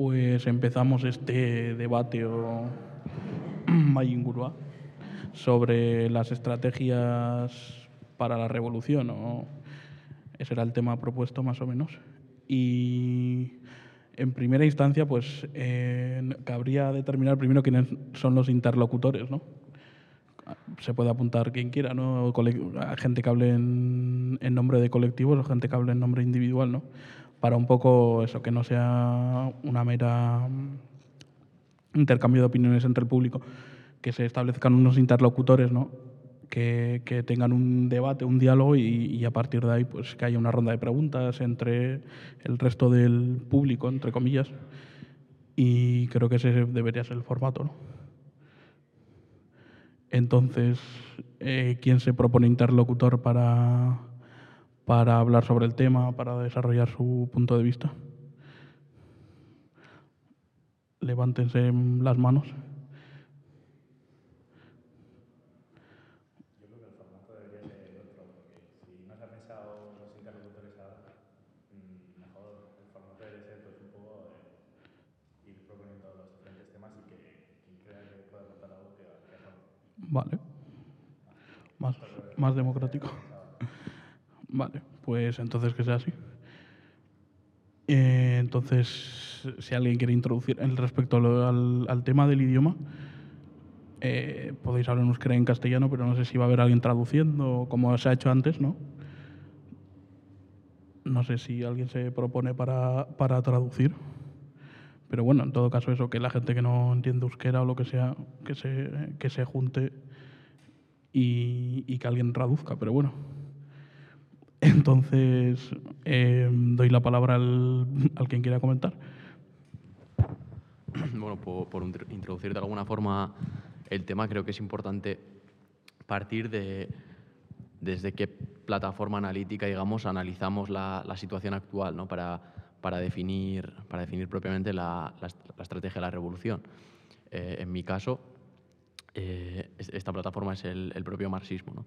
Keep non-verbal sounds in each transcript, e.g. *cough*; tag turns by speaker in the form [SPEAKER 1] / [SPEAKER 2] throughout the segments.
[SPEAKER 1] pues empezamos este debate o *clears throat* Mayingurua sobre las estrategias para la revolución. ¿o? Ese era el tema propuesto más o menos. Y en primera instancia, pues eh, cabría determinar primero quiénes son los interlocutores, ¿no? Se puede apuntar quien quiera, ¿no? gente que hable en, en, nombre de colectivos o gente que hable en nombre individual, ¿no? Para un poco eso, que no sea una mera intercambio de opiniones entre el público, que se establezcan unos interlocutores, ¿no? Que, que, tengan un debate, un diálogo y, y, a partir de ahí pues que haya una ronda de preguntas entre el resto del público, entre comillas. Y creo que ese debería ser el formato. ¿no? Entonces, eh, ¿quién se propone interlocutor para, para hablar sobre el tema, para desarrollar su punto de vista? Levántense las manos. Vale. Más, más democrático. Vale, pues entonces que sea así. Eh, entonces, si alguien quiere introducir el respecto al, al, tema del idioma, eh, podéis hablar en euskera en castellano, pero no sé si va a haber alguien traduciendo, como se ha hecho antes, ¿no? No sé si alguien se propone para, para traducir. Pero bueno, en todo caso eso, que la gente que no entiende euskera o lo que sea, que se, que se junte y, y que alguien traduzca, pero bueno. Entonces, eh, doy la palabra al, quien quiera comentar.
[SPEAKER 2] Bueno, por, introducir de alguna forma el tema, creo que es importante partir de desde qué plataforma analítica, digamos, analizamos la, la situación actual, ¿no? Para, para definir, para definir propiamente la, la, la estrategia de la revolución. Eh, en mi caso, eh, esta plataforma es el, el propio marxismo. ¿no?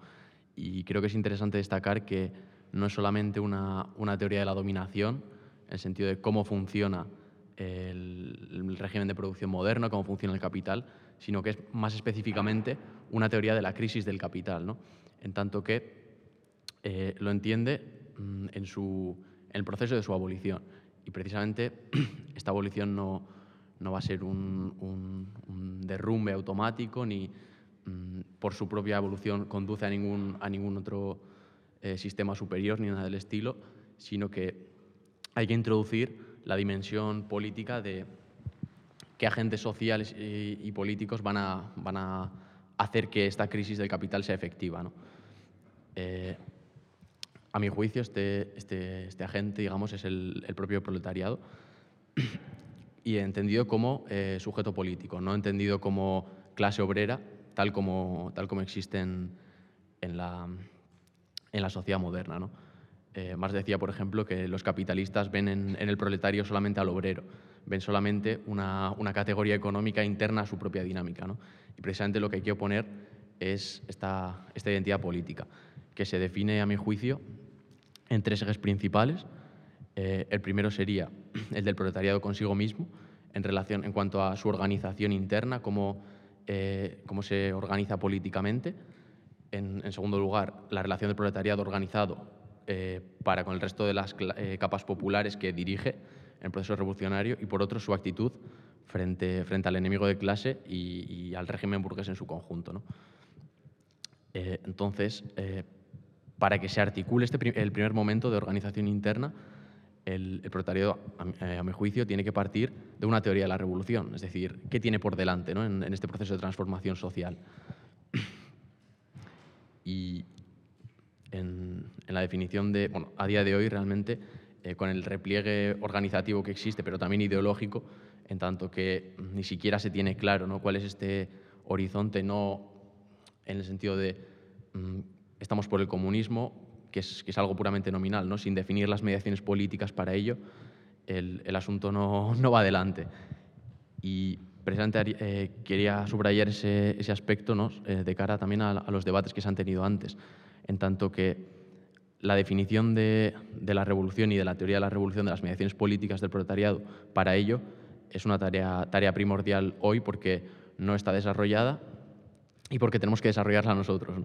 [SPEAKER 2] Y creo que es interesante destacar que no es solamente una, una, teoría de la dominación, en el sentido de cómo funciona el, régimen de producción moderno, cómo funciona el capital, sino que es más específicamente una teoría de la crisis del capital, ¿no? en tanto que eh, lo entiende mm, en, su, el proceso de su abolición. Y precisamente *clears throat* esta abolición no, no va a ser un, un, derrumbe automático ni mmm, por su propia evolución conduce a ningún, a ningún otro eh, sistema superior ni nada del estilo, sino que hay que introducir la dimensión política de qué agentes sociales y, políticos van a, van a, hacer que esta crisis del capital sea efectiva. Eh, a mi juicio, este, este, este agente, digamos, es el, el propio proletariado y entendido como eh, sujeto político, no entendido como clase obrera, tal como, tal como existe en, en, la, en la sociedad moderna. ¿no? Eh, Marx decía, por ejemplo, que los capitalistas ven en, el proletario solamente al obrero, ven solamente una, categoría económica interna a su propia dinámica. Y precisamente lo que hay que oponer es esta, esta identidad política, que se define, a mi juicio, en tres ejes principales. Eh, el primero sería *clears throat* el del proletariado consigo mismo, en, relación, en cuanto a su organización interna, cómo, eh, cómo se organiza políticamente. En, segundo lugar, la relación del proletariado organizado eh, para con el resto de las eh, capas populares que dirige el proceso revolucionario. Y por otro, su actitud frente, al enemigo de clase y, al régimen burgués en su conjunto. Eh, entonces, para que se articule este, el primer momento de organización interna, el, proletariado, a, mi juicio, tiene que partir de una teoría de la revolución, es decir, qué tiene por delante en, este proceso de transformación social. Y en, en, la definición de, bueno, a día de hoy realmente, eh, con el repliegue organizativo que existe, pero también ideológico, en tanto que ni siquiera se tiene claro ¿no? cuál es este horizonte, no en el sentido de mm, estamos por el comunismo, que es, que es, algo puramente nominal, ¿no? sin definir las mediaciones políticas para ello, el, el asunto no, *laughs* no, va adelante. Y precisamente eh, quería subrayar ese, aspecto ¿no? eh, de cara también a, los debates que se han tenido antes, en tanto que la definición de, la revolución y de la teoría de la revolución de las mediaciones políticas del proletariado, para ello es una tarea, primordial hoy porque no está desarrollada y porque tenemos que desarrollarla nosotros.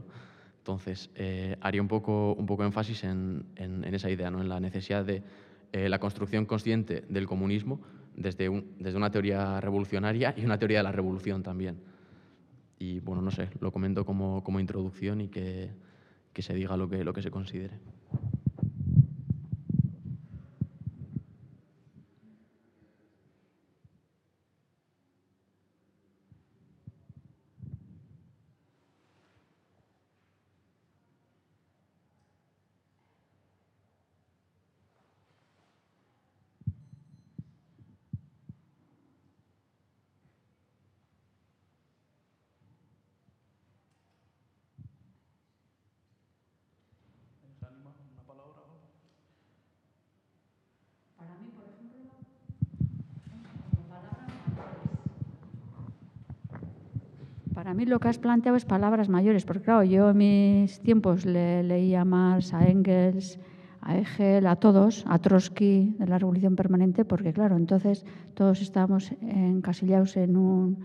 [SPEAKER 2] Entonces, eh, haría un poco, un poco énfasis en, esa idea, ¿no? en la necesidad de eh, la construcción consciente del comunismo desde, desde una teoría revolucionaria y una teoría de la revolución también. Y bueno, no sé, lo comento como, como introducción y que, que se diga lo que, lo que se considere.
[SPEAKER 3] Para mí lo que has planteado es palabras mayores, porque claro, yo en mis tiempos le, leía más a Engels, a Hegel, a todos, a Trotsky de la Revolución Permanente, porque claro, entonces todos estábamos encasillados en, un,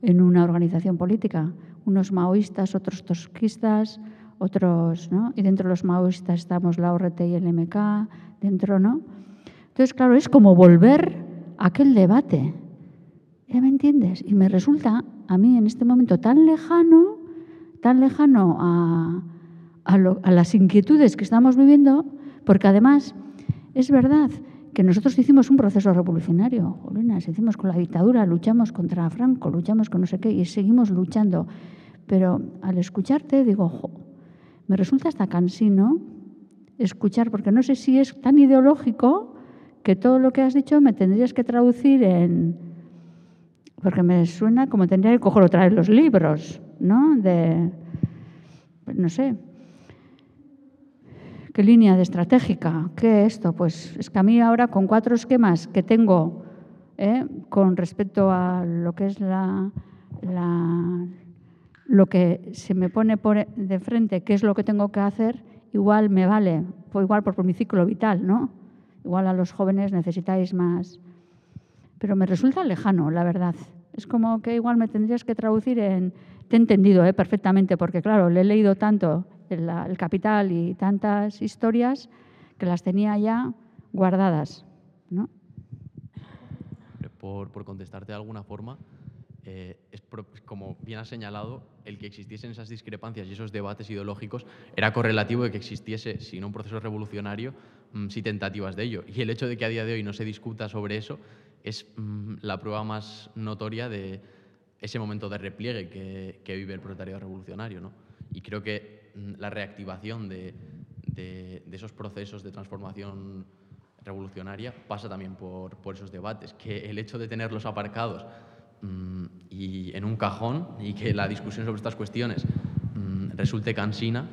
[SPEAKER 3] en una organización política, unos maoístas, otros trotskistas, otros, ¿no? Y dentro de los maoístas estamos la ORT y el MK, dentro, ¿no? Entonces, claro, es como volver a aquel debate. ¿Ya me entiendes? Y me resulta a mí en este momento tan lejano, tan lejano a, a, las inquietudes que estamos viviendo, porque además es verdad que nosotros hicimos un proceso revolucionario, Jolinas, hicimos con la dictadura, luchamos contra Franco, luchamos con no sé qué y seguimos luchando. Pero al escucharte digo, me resulta hasta cansino escuchar, porque no sé si es tan ideológico que todo lo que has dicho me tendrías que traducir en, porque me suena como tendría que coger otra vez los libros, ¿no? De, no sé, ¿qué línea de estratégica? ¿Qué es esto? Pues es que a mí ahora con cuatro esquemas que tengo ¿eh? con respecto a lo que es la, la, lo que se me pone por de frente, qué es lo que tengo que hacer, igual me vale, pues igual por mi ciclo vital, ¿no? Igual a los jóvenes necesitáis más pero me resulta lejano, la verdad. Es como que igual me tendrías que traducir en... Te he entendido ¿eh? perfectamente, porque claro, le he leído tanto el, Capital y tantas historias que las tenía ya guardadas. ¿no?
[SPEAKER 2] Por, por contestarte de alguna forma, eh, es como bien has señalado, el que existiesen esas discrepancias y esos debates ideológicos era correlativo de que existiese, si no un proceso revolucionario, mm, sí tentativas de ello. Y el hecho de que a día de hoy no se discuta sobre eso es mm, la prueba más notoria de ese momento de repliegue que, vive el proletariado revolucionario. ¿no? Y creo que mm, la reactivación de, esos procesos de transformación revolucionaria pasa también por, esos debates, que el hecho de tenerlos aparcados mm, y en un cajón y que la discusión sobre estas cuestiones resulte cansina,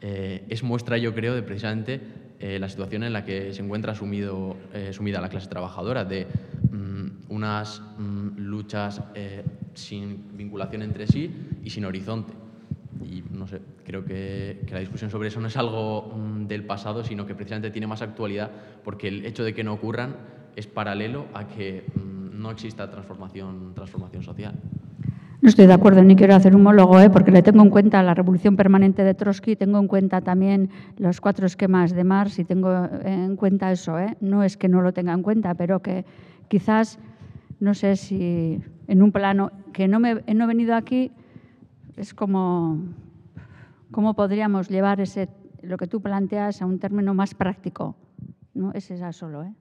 [SPEAKER 2] eh, es muestra, yo creo, de precisamente eh, la situación en la que se encuentra sumido, eh, sumida la clase trabajadora, de mm, unas mm, luchas eh, sin vinculación entre sí y sin horizonte. Y no sé, creo que, la discusión sobre eso no es algo mm, del pasado, sino que precisamente tiene más actualidad porque el hecho de que no ocurran es paralelo a que no exista transformación, transformación social.
[SPEAKER 3] No estoy de acuerdo ni quiero hacer un monólogo, ¿eh? porque le tengo en cuenta la revolución permanente de Trotsky, tengo en cuenta también los cuatro esquemas de Marx y tengo en cuenta eso. ¿eh? No es que no lo tenga en cuenta, pero que quizás, no sé si en un plano que no, me, no he venido aquí, es como cómo podríamos llevar ese, lo que tú planteas a un término más práctico. ¿no? Es esa solo. ¿eh?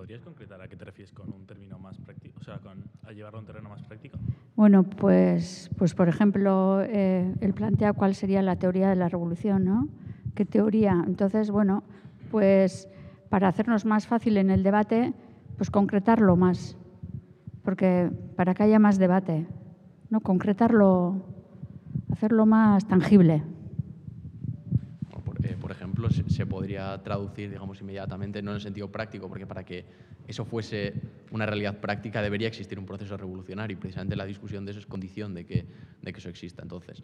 [SPEAKER 1] ¿Podrías concretar a qué te refieres con un término más práctico, o sea, con, a llevarlo a un terreno más práctico?
[SPEAKER 3] Bueno, pues, pues por ejemplo, eh, él plantea cuál sería la teoría de la revolución, ¿no? ¿Qué teoría? Entonces, bueno, pues para hacernos más fácil en el debate, pues concretarlo más, porque para que haya más debate, ¿no? Concretarlo, hacerlo más tangible.
[SPEAKER 2] Se podría traducir, digamos, inmediatamente, no en el sentido práctico, porque para que eso fuese una realidad práctica debería existir un proceso revolucionario y precisamente la discusión de eso es condición de que, de que eso exista. Entonces,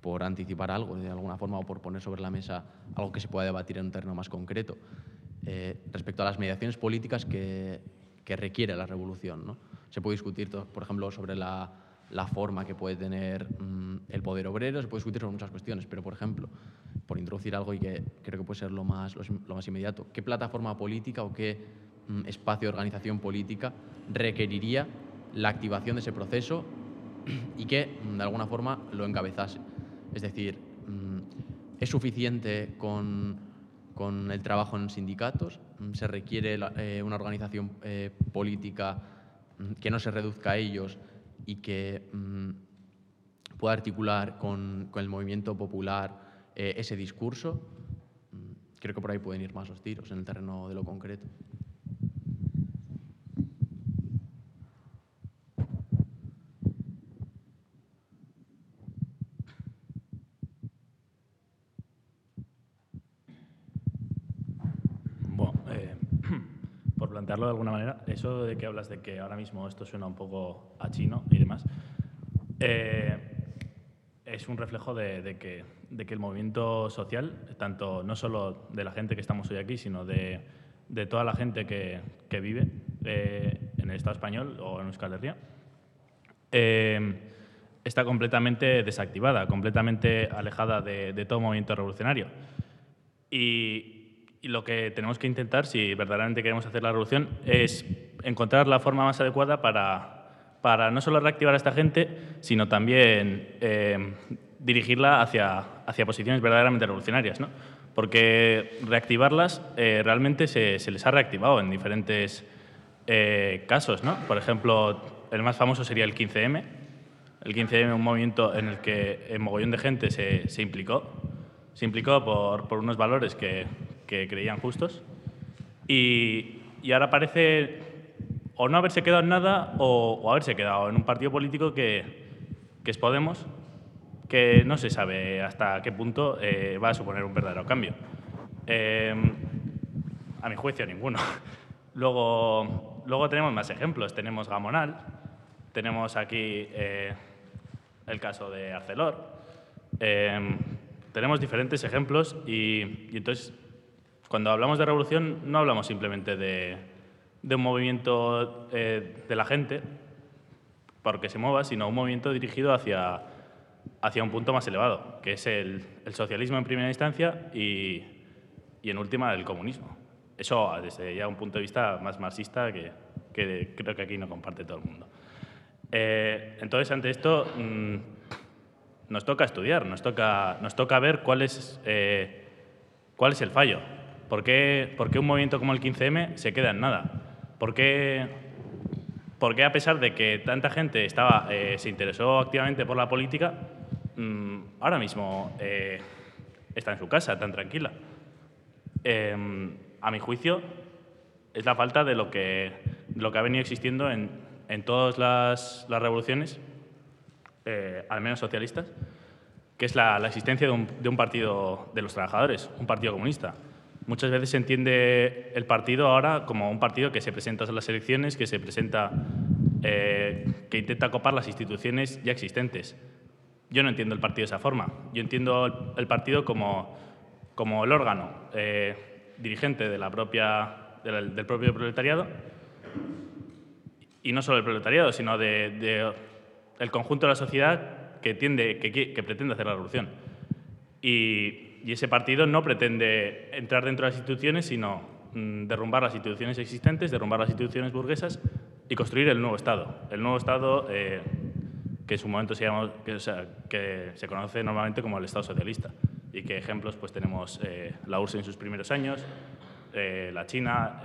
[SPEAKER 2] por anticipar algo de alguna forma o por poner sobre la mesa algo que se pueda debatir en un terreno más concreto, eh, respecto a las mediaciones políticas que, que requiere la revolución. ¿no? Se puede discutir, por ejemplo, sobre la, la forma que puede tener mm, el poder obrero, se puede discutir sobre muchas cuestiones, pero, por ejemplo, por introducir algo y que creo que puede ser lo más, lo, más inmediato, ¿qué plataforma política o qué mm, espacio de organización política requeriría la activación de ese proceso y que, mm, de alguna forma, lo encabezase? Es decir, ¿es suficiente con, con, el trabajo en sindicatos? ¿Se requiere eh, una organización eh, política que no se reduzca a ellos y que mm, pueda articular con, con, el movimiento popular eh, ese discurso, mm, creo que por ahí pueden ir más los tiros en el terreno de lo concreto.
[SPEAKER 4] De manera, eso de que hablas de que ahora mismo esto suena un poco a chino y demás, eh, es un reflejo de, que, de, que, el movimiento social, tanto no solo de la gente que estamos hoy aquí, sino de, de toda la gente que, que vive eh, en el Estado español o en Euskal Herria, eh, está completamente desactivada, completamente alejada de, de todo movimiento revolucionario. Y, y lo que tenemos que intentar, si verdaderamente queremos hacer la revolución, es encontrar la forma más adecuada para, para no solo reactivar a esta gente, sino también eh, dirigirla hacia, hacia posiciones verdaderamente revolucionarias. ¿no? Porque reactivarlas eh, realmente se, se, les ha reactivado en diferentes eh, casos. ¿no? Por ejemplo, el más famoso sería el 15M. El 15M, un movimiento en el que un mogollón de gente se, se implicó. Se implicó por, por unos valores que, que creían justos. Y, y, ahora parece o no haberse quedado en nada o, haberse quedado en un partido político que, que, es Podemos, que no se sabe hasta qué punto eh, va a suponer un verdadero cambio. Eh, a mi juicio, ninguno. Luego, luego tenemos más ejemplos. Tenemos Gamonal, tenemos aquí eh, el caso de Arcelor. Tenemos diferentes ejemplos y, y entonces cuando hablamos de revolución no hablamos simplemente de, un movimiento eh, de la gente, porque se mueva, sino un movimiento dirigido hacia, hacia un punto más elevado, que es el, socialismo en primera instancia y, en última el comunismo. Eso desde ya un punto de vista más marxista que, creo que aquí no comparte todo el mundo. Eh, entonces, ante esto, mm, nos toca estudiar, nos toca, nos toca ver cuál eh, cuál es el fallo. ¿Por qué, un movimiento como el 15M se queda en nada? ¿Por qué, a pesar de que tanta gente estaba, eh, se interesó activamente por la política, mm, ahora mismo eh, está en su casa tan tranquila? Em, a mi juicio, es la falta de lo que, lo que ha venido existiendo en, todas las, revoluciones, eh, al menos socialistas, que es la, existencia de un, de un, partido de los trabajadores, un partido comunista. Muchas veces se entiende el partido ahora como un partido que se presenta a las elecciones, que se presenta, eh, que intenta copar las instituciones ya existentes. Yo no entiendo el partido de esa forma. Yo entiendo el, partido como, como el órgano eh, dirigente de la propia, del, propio proletariado y no solo el proletariado, sino de, conjunto de la sociedad que, tiende, que pretende hacer la revolución. Y y ese partido no pretende entrar dentro de las instituciones, sino mm, derrumbar las instituciones existentes, derrumbar las instituciones burguesas y construir el nuevo Estado. El nuevo Estado eh, que en su momento se, llama, que, se conoce normalmente como el Estado socialista y que ejemplos pues tenemos eh, la URSS en sus primeros años, eh, la China,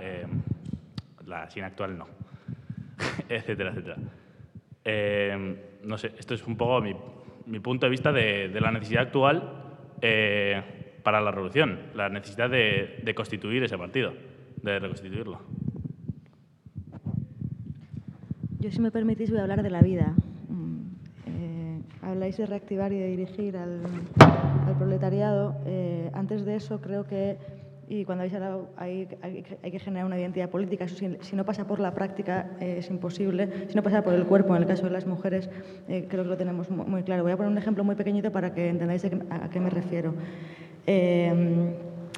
[SPEAKER 4] la China actual no, *laughs* etcétera, etcétera. no sé, esto es un poco mi, mi punto de vista de la necesidad actual eh, para la revolución, la necesidad de, constituir ese partido, de reconstituirlo.
[SPEAKER 5] Yo, si me permitís, voy a hablar de la vida. Mm, eh, habláis de reactivar y de dirigir al, proletariado. Eh, antes de eso, creo que, y cuando habéis hablado, hay, que generar una identidad política. Eso si, no pasa por la práctica eh, es imposible. Si no pasa por el cuerpo, en el caso de las mujeres, eh, creo que lo tenemos muy, claro. Voy a poner un ejemplo muy pequeñito para que entendáis a, qué me refiero.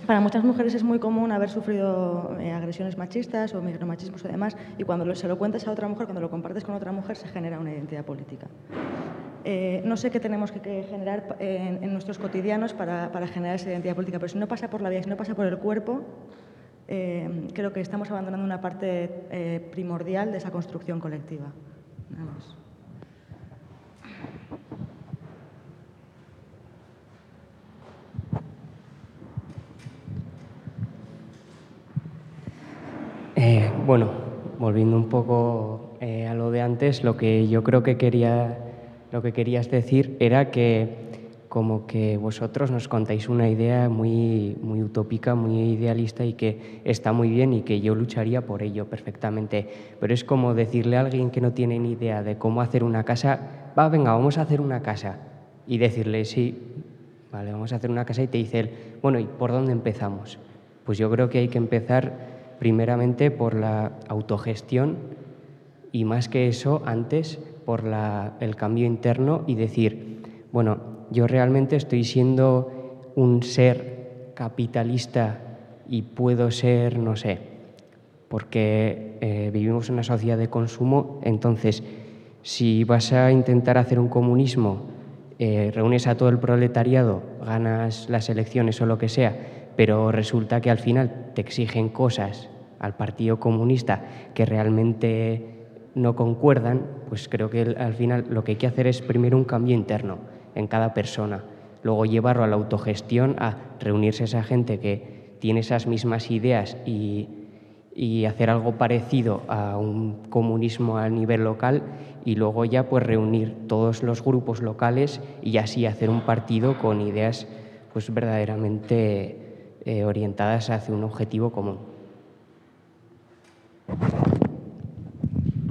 [SPEAKER 5] Para muchas mujeres es muy común haber sufrido agresiones machistas o micromachismos y demás, y cuando se lo cuentas a otra mujer, cuando lo compartes con otra mujer, se genera una identidad política. Eh, no sé qué tenemos que, generar en, nuestros cotidianos para, generar esa identidad política, pero si no pasa por la vida, si no pasa por el cuerpo, eh, creo que estamos abandonando una parte eh, primordial de esa construcción colectiva.
[SPEAKER 6] Bueno, volviendo un poco a lo de antes, lo que yo creo que quería lo que querías decir era que como que vosotros nos contáis una idea muy, muy utópica, muy idealista y que está muy bien y que yo lucharía por ello perfectamente. Pero es como decirle a alguien que no tiene ni idea de cómo hacer una casa, va, venga, vamos a hacer una casa. Y decirle, sí, vale, vamos a hacer una casa y te dice él, bueno, ¿y por dónde empezamos? Pues yo creo que hay que empezar primeramente por la autogestión y más que eso, antes por el cambio interno y decir, bueno, yo realmente estoy siendo un ser capitalista y puedo ser, no sé, porque eh, vivimos una sociedad de consumo, entonces si vas a intentar hacer un comunismo, eh, reúnes a todo el proletariado, ganas las elecciones o lo que sea, pero resulta que al final te exigen cosas al Partido Comunista que realmente no concuerdan, pues creo que al final lo que hay que hacer es primero un cambio interno en cada persona, luego llevarlo a la autogestión, a reunirse esa gente que tiene esas mismas ideas y, hacer algo parecido a un comunismo a nivel local y luego ya pues reunir todos los grupos locales y así hacer un partido con ideas pues verdaderamente eh, orientadas hacia un objetivo común.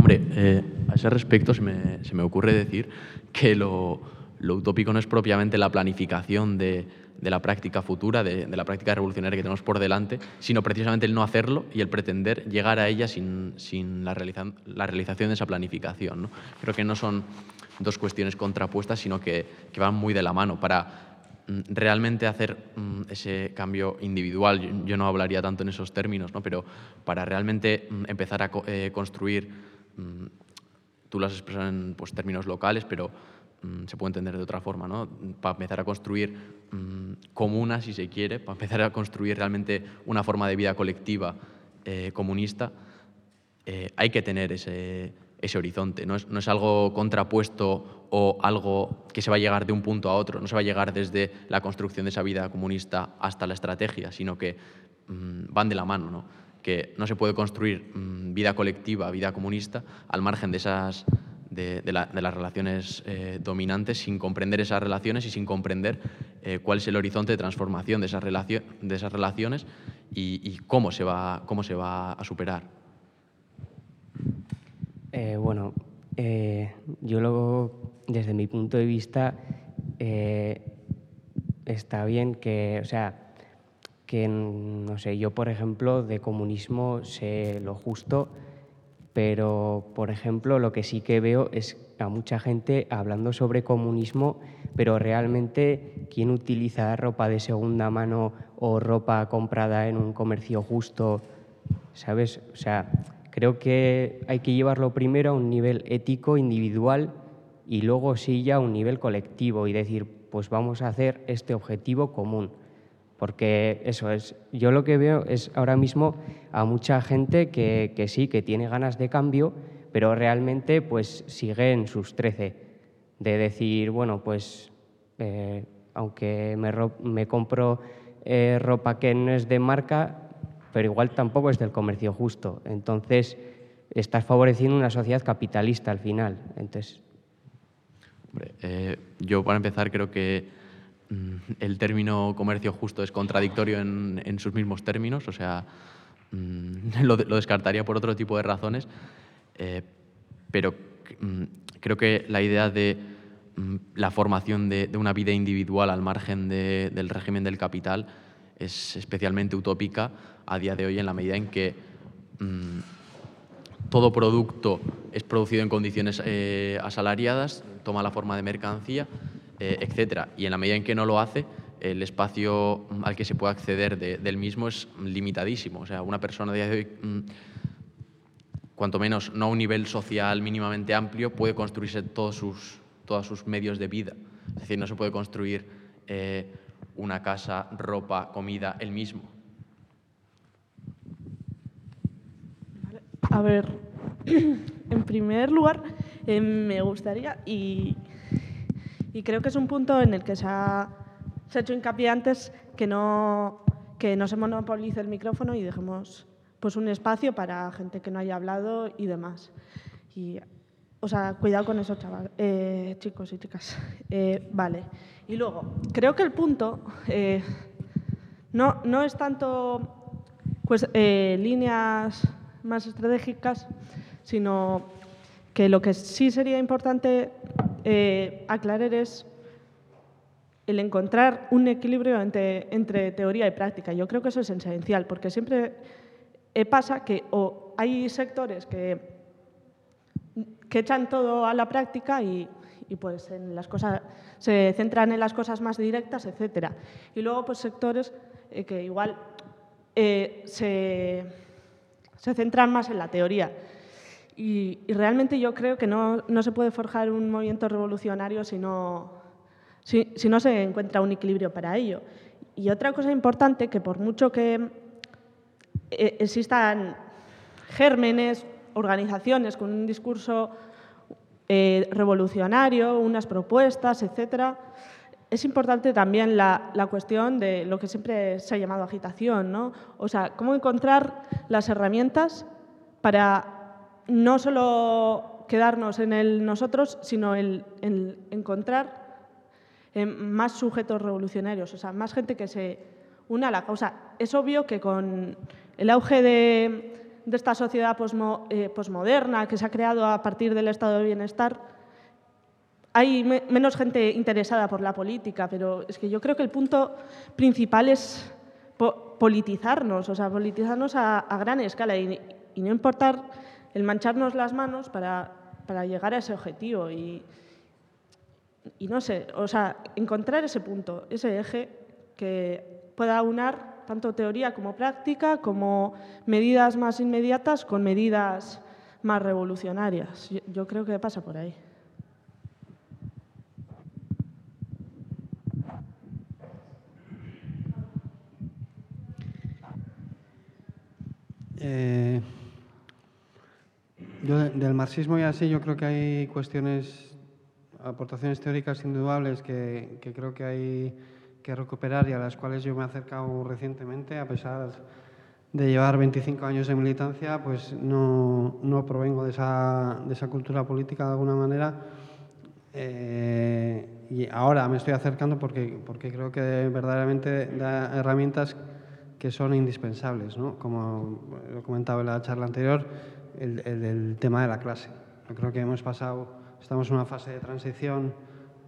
[SPEAKER 2] Eh, a ese respecto se me, ocurre decir que lo, utópico no es propiamente la planificación de, la práctica futura, de, la práctica revolucionaria que tenemos por delante, sino precisamente el no hacerlo y el pretender llegar a ella sin, la, realización de esa planificación. Creo que no son dos cuestiones contrapuestas, sino que, van muy de la mano. Para mm, realmente hacer mm, ese cambio individual, yo, no hablaría tanto en esos términos, pero para realmente mm, empezar a eh, construir tú lo has expresado en pues, términos locales, pero mm, se puede entender de otra forma, ¿no? Para empezar a construir mm, comunas, si se quiere, para empezar a construir realmente una forma de vida colectiva eh, comunista, eh, hay que tener ese, horizonte. No es, algo contrapuesto o algo que se va a llegar de un punto a otro, no se va a llegar desde la construcción de esa vida comunista hasta la estrategia, sino que van de la mano. ¿no? Que no se puede construir mm, vida colectiva, vida comunista, al margen de, esas, de, las relaciones eh, dominantes, sin comprender esas relaciones y sin comprender eh, cuál es el horizonte de transformación de esas, relaciones y, cómo, se va, cómo se va a superar.
[SPEAKER 6] Eh, bueno, yo luego, desde mi punto de vista, está bien que, o sea, que, no sé, yo por ejemplo de comunismo sé lo justo, pero por ejemplo lo que sí que veo es a mucha gente hablando sobre comunismo, pero realmente quién utiliza ropa de segunda mano o ropa comprada en un comercio justo, ¿sabes? O sea, creo que hay que llevarlo primero a un nivel ético, individual, y luego sí ya a un nivel colectivo y decir, pues vamos a hacer este objetivo común. Porque eso es, yo lo que veo es ahora mismo a mucha gente que, que sí, que tiene ganas de cambio, pero realmente pues sigue en sus 13, de decir, bueno, pues eh, aunque me, me compro eh, ropa que no es de marca, pero igual tampoco es del comercio justo. Entonces, estás favoreciendo una sociedad capitalista al final. Entonces...
[SPEAKER 2] Eh, yo para empezar creo que el término comercio justo es contradictorio en, sus mismos términos, o sea, mm, *laughs* lo, descartaría por otro tipo de razones, eh, pero mm, creo que la idea de mm, la formación de, una vida individual al margen del régimen del capital es especialmente utópica a día de hoy en la medida en que mm, todo producto es producido en condiciones eh, asalariadas, toma la forma de mercancía, eh, etc. Y en la medida en que no lo hace, el espacio al que se puede acceder del mismo es limitadísimo. O sea, una persona de hoy, mm, cuanto menos no a un nivel social mínimamente amplio, puede construirse todos sus, todos sus medios de vida. Es decir, no se puede construir eh, una casa, ropa, comida, el mismo.
[SPEAKER 7] A ver, *clears throat* en primer lugar, eh, me gustaría, y, creo que es un punto en el que se ha, hecho hincapié antes, que no, que no se monopolice el micrófono y dejemos pues, un espacio para gente que no haya hablado y demás. Y, o sea, cuidado con eso, chaval, eh, chicos y chicas. Eh, vale. Y luego, creo que el punto no, no es tanto pues, líneas más estratégicas, sino que lo que sí sería importante eh, aclarar es el encontrar un equilibrio entre, teoría y práctica. Yo creo que eso es esencial, porque siempre eh, pasa que hay sectores que, que echan todo a la práctica y, pues en las cosas, se centran en las cosas más directas, etc. Y luego pues sectores eh, que igual se se centran más en la teoría. Y, realmente yo creo que no, se puede forjar un movimiento revolucionario si no, si, no se encuentra un equilibrio para ello. Y otra cosa importante, que por mucho que eh, existan gérmenes, organizaciones con un discurso eh, revolucionario, unas propuestas, etcétera, es importante también la, cuestión de lo que siempre se ha llamado agitación, ¿no? O sea, cómo encontrar las herramientas para no solo quedarnos en el nosotros, sino el, encontrar eh, más sujetos revolucionarios, o sea, más gente que se una a la causa. Es obvio que con el auge de, esta sociedad eh, posmoderna que se ha creado a partir del estado de bienestar, hay menos gente interesada por la política, pero es que yo creo que el punto principal es politizarnos, o sea, politizarnos a, gran escala y, no importar el mancharnos las manos para, llegar a ese objetivo. Y, y, no sé, o sea, encontrar ese punto, ese eje que pueda unar tanto teoría como práctica, como medidas más inmediatas con medidas más revolucionarias. yo creo que pasa por ahí.
[SPEAKER 8] Eh, yo del marxismo y así, yo creo que hay cuestiones, aportaciones teóricas indudables que, creo que hay que recuperar y a las cuales yo me he acercado recientemente, a pesar de llevar 25 años de militancia, pues no, provengo de esa, cultura política de alguna manera. Eh, y ahora me estoy acercando porque, creo que verdaderamente da herramientas que son indispensables, como lo comentaba en la charla anterior, el, tema de la clase. Yo creo que hemos pasado, estamos en una fase de transición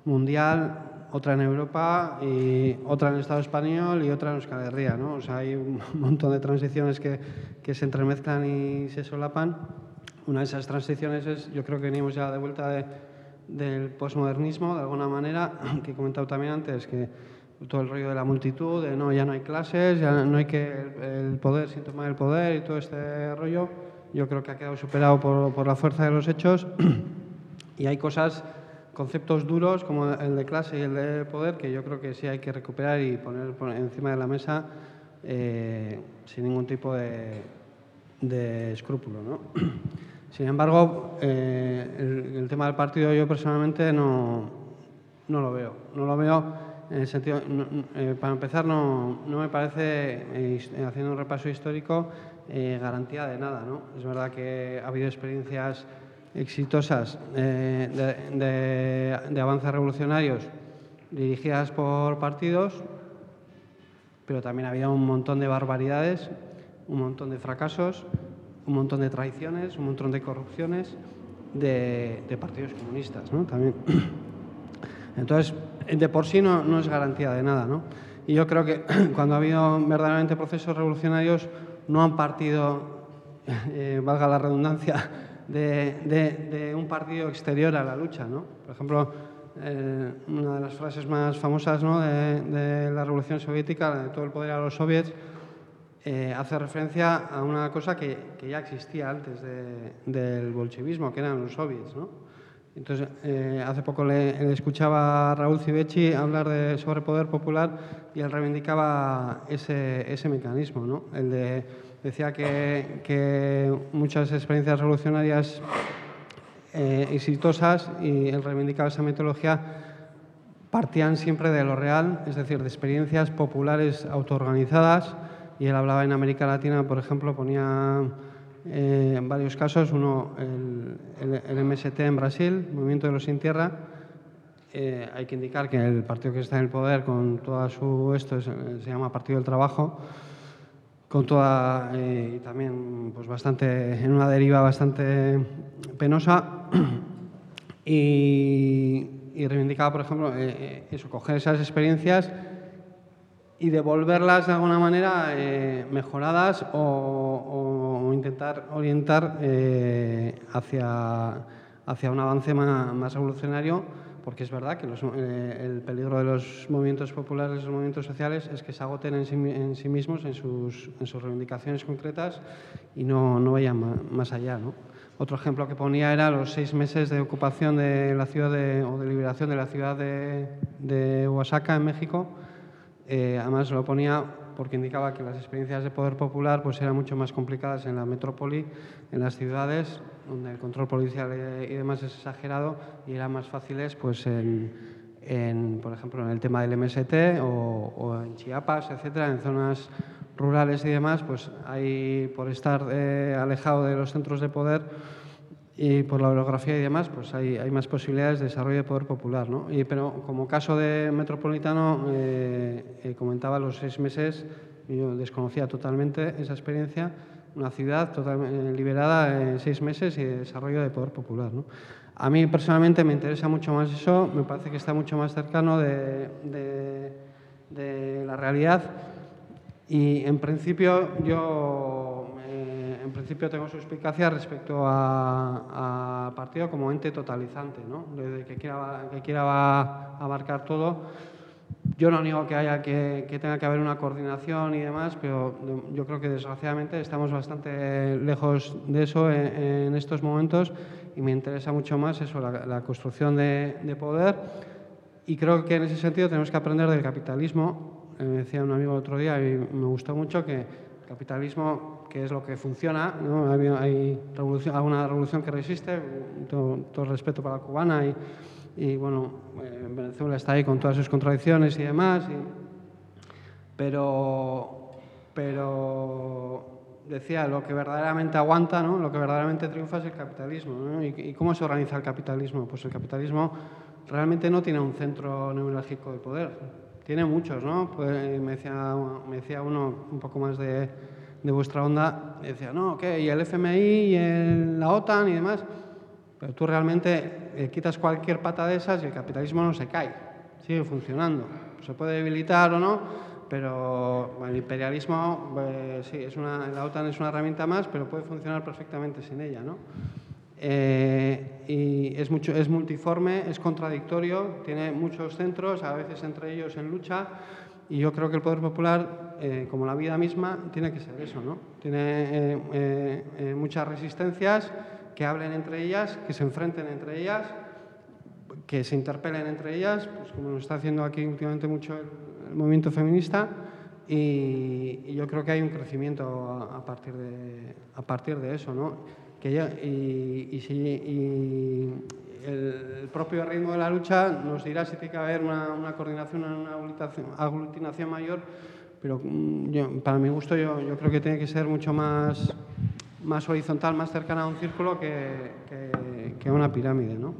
[SPEAKER 8] mundial, otra en Europa y otra en el Estado español y otra en Euskal Herria. ¿no? O sea, hay un *laughs* montón de transiciones que, que se entremezclan y se solapan. Una de esas transiciones es, yo creo que venimos ya de vuelta de, del posmodernismo, de alguna manera, *clears throat* que he comentado también antes, que todo el rollo de la multitud, de no, ya no hay clases, ya no hay que el, poder sin tomar el poder y todo este rollo, yo creo que ha quedado superado por, por la fuerza de los hechos *clears throat* y hay cosas, conceptos duros como el de clase y el de poder que yo creo que sí hay que recuperar y poner, encima de la mesa eh, sin ningún tipo de, de escrúpulo. ¿no? *clears throat* Sin embargo, eh, el, tema del partido yo personalmente no, no lo veo. No lo veo en el sentido, eh, para empezar, no, no me parece, haciendo un repaso histórico, eh, garantía de nada. ¿no? Es verdad que ha habido experiencias exitosas de, de, avances revolucionarios dirigidas por partidos, pero también había un montón de barbaridades, un montón de fracasos, un montón de traiciones, un montón de corrupciones de, de partidos comunistas. ¿no? También. *clears throat* Entonces, de por sí no, no es garantía de nada. ¿no? Y yo creo que *clears throat* cuando ha habido verdaderamente procesos revolucionarios, no han partido, eh, valga la redundancia, de, un partido exterior a la lucha. ¿no? Por ejemplo, eh, una de las frases más famosas de, la Revolución Soviética, la de todo el poder a los soviets, eh, hace referencia a una cosa que, que ya existía antes de- del bolchevismo, que eran los soviets. ¿no? Entonces, eh, hace poco le, escuchaba a Raúl Civechi hablar de, sobre poder popular y él reivindicaba ese, ese mecanismo. ¿no? El de, decía que, que muchas experiencias revolucionarias eh, exitosas y él reivindicaba esa metodología partían siempre de lo real, es decir, de experiencias populares autoorganizadas. Y él hablaba en América Latina, por ejemplo, ponía eh, en varios casos, uno, el, el- MST en Brasil, Movimiento de los Sin Tierra. Eh, hay que indicar que el partido que está en el poder, con toda su esto, es- se llama Partido del Trabajo, con toda eh, y también pues bastante en una deriva bastante penosa *clears throat* y, y reivindicaba por ejemplo eh, eh, eso coger esas experiencias y devolverlas de alguna manera eh, mejoradas o- intentar orientar eh, hacia, hacia un avance ma- más, revolucionario, porque es verdad que los- eh, el peligro de los movimientos populares, los movimientos sociales, es que se agoten en sí, en sí mismos, en sus, en sus reivindicaciones concretas y no, no vayan ma- más allá. ¿no? Otro ejemplo que ponía era los seis meses de ocupación de la ciudad de- o de liberación de la ciudad de, de Oaxaca, en México, eh, además lo ponía porque indicaba que las experiencias de poder popular pues eran mucho más complicadas en la metrópoli, en las ciudades, donde el control policial eh, y demás es exagerado, y eran más fáciles pues en, por ejemplo, en el tema del MST o, o en Chiapas, etcétera, en zonas rurales y demás, pues hay, por estar eh, alejado de los centros de poder, y por la orografía y demás, pues hay, hay más posibilidades de desarrollo de poder popular. ¿no? Y, pero como caso de metropolitano, eh, eh, comentaba los seis meses, yo desconocía totalmente esa experiencia, una ciudad totalmente liberada en seis meses y de desarrollo de poder popular. ¿no? A mí personalmente me interesa mucho más eso, me parece que está mucho más cercano de, de- de la realidad y en principio yo eh, en principio tengo suspicacia respecto a, a partido como ente totalizante, ¿no? De que quiera, que quiera abarcar todo. Yo no niego que haya que, que tenga que haber una coordinación y demás, pero yo creo que desgraciadamente estamos bastante lejos de eso en, en estos momentos y me interesa mucho más eso, la, la construcción de, de poder y creo que en ese sentido tenemos que aprender del capitalismo. Eh, Me decía un amigo el otro día y me gustó mucho que capitalismo, que es lo que funciona, ¿no? hay, hay revolución, alguna revolución que resiste, todo, todo respeto para la cubana y, y, bueno, eh, Venezuela está ahí con todas sus contradicciones y demás, y- pero, pero decía, lo que verdaderamente aguanta, ¿no? lo que verdaderamente triunfa es el capitalismo. ¿no? ¿Y, y cómo se organiza el capitalismo? Pues el capitalismo realmente no tiene un centro neurálgico de poder, tiene muchos, ¿no? Pues, me, decía, me decía uno un poco más de, vuestra onda, decía, no, ¿qué? ¿Y el FMI y el- la OTAN y demás? Pero tú realmente eh, quitas cualquier pata de esas y el capitalismo no se cae, sigue funcionando. Se puede debilitar o no, pero el imperialismo, pues, sí, es una, la OTAN es una herramienta más, pero puede funcionar perfectamente sin ella, ¿no? Eh, y es, mucho, es multiforme, es contradictorio, tiene muchos centros, a veces entre ellos en lucha, y yo creo que el poder popular, eh, como la vida misma, tiene que ser eso, ¿no? Tiene eh, eh, eh, muchas resistencias, que hablen entre ellas, que se enfrenten entre ellas, que se interpelen entre ellas, pues como lo está haciendo aquí últimamente mucho el, el movimiento feminista, y, y yo creo que hay un crecimiento a, a partir, de, a partir de eso, ¿no? Que ya- y, y si- y el, propio ritmo de la lucha nos dirá si tiene que haber una, una coordinación, una aglutinación, aglutinación mayor, pero mm, yo- para mi gusto yo, yo creo que tiene que ser mucho más, más horizontal, más cercana a un círculo que, que- que a una pirámide, ¿no?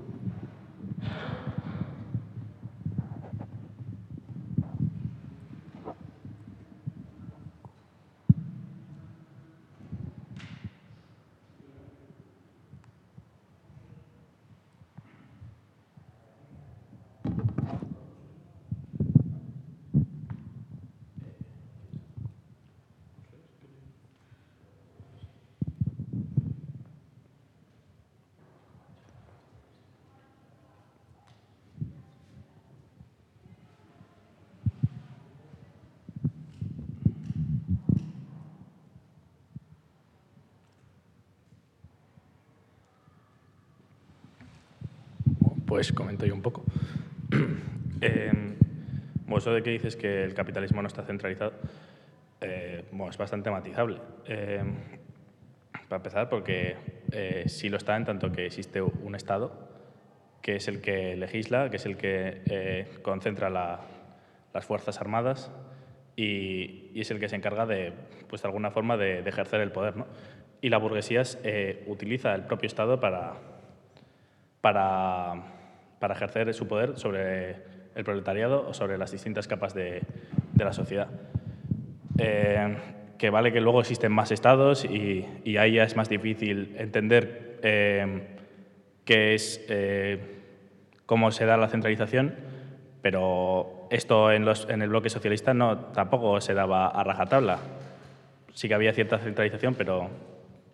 [SPEAKER 4] Pues comento yo un poco. *clears throat* eh, eso de que dices que el capitalismo no está centralizado, eh, bueno, es bastante matizable. Eh, para empezar, porque eh, sí lo está en tanto que existe un Estado que es el que legisla, que es el que eh, concentra la- las Fuerzas Armadas y, y es el que se encarga de, pues, de alguna forma, de, de ejercer el poder. ¿no? Y la burguesía eh, utiliza el propio Estado para, para, para ejercer su poder sobre el proletariado o sobre las distintas capas de, la sociedad. Eh, que vale que luego existen más estados y, y ahí ya es más difícil entender eh, qué es, eh, cómo se da la centralización, pero esto en, los, en el bloque socialista no, tampoco se daba a rajatabla. Sí que había cierta centralización, pero,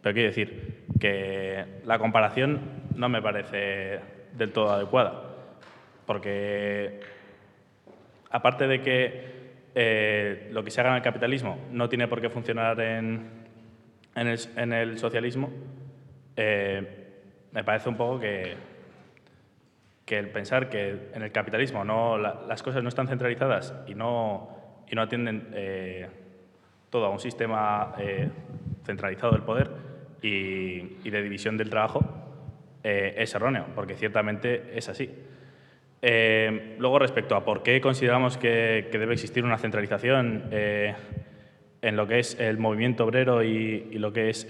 [SPEAKER 4] pero quiero decir que la comparación no me parece del todo adecuada, porque aparte de que eh, lo que se haga en el capitalismo no tiene por qué funcionar en, en, el, socialismo, eh, me parece un poco que, que el pensar que en el capitalismo no, la- las cosas no están centralizadas y no, y no atienden eh, todo a un sistema centralizado del poder y de división del trabajo, eh, es erróneo, porque ciertamente es así. Eh, luego, respecto a por qué consideramos que, que debe existir una centralización eh, en lo que es el movimiento obrero y, lo que es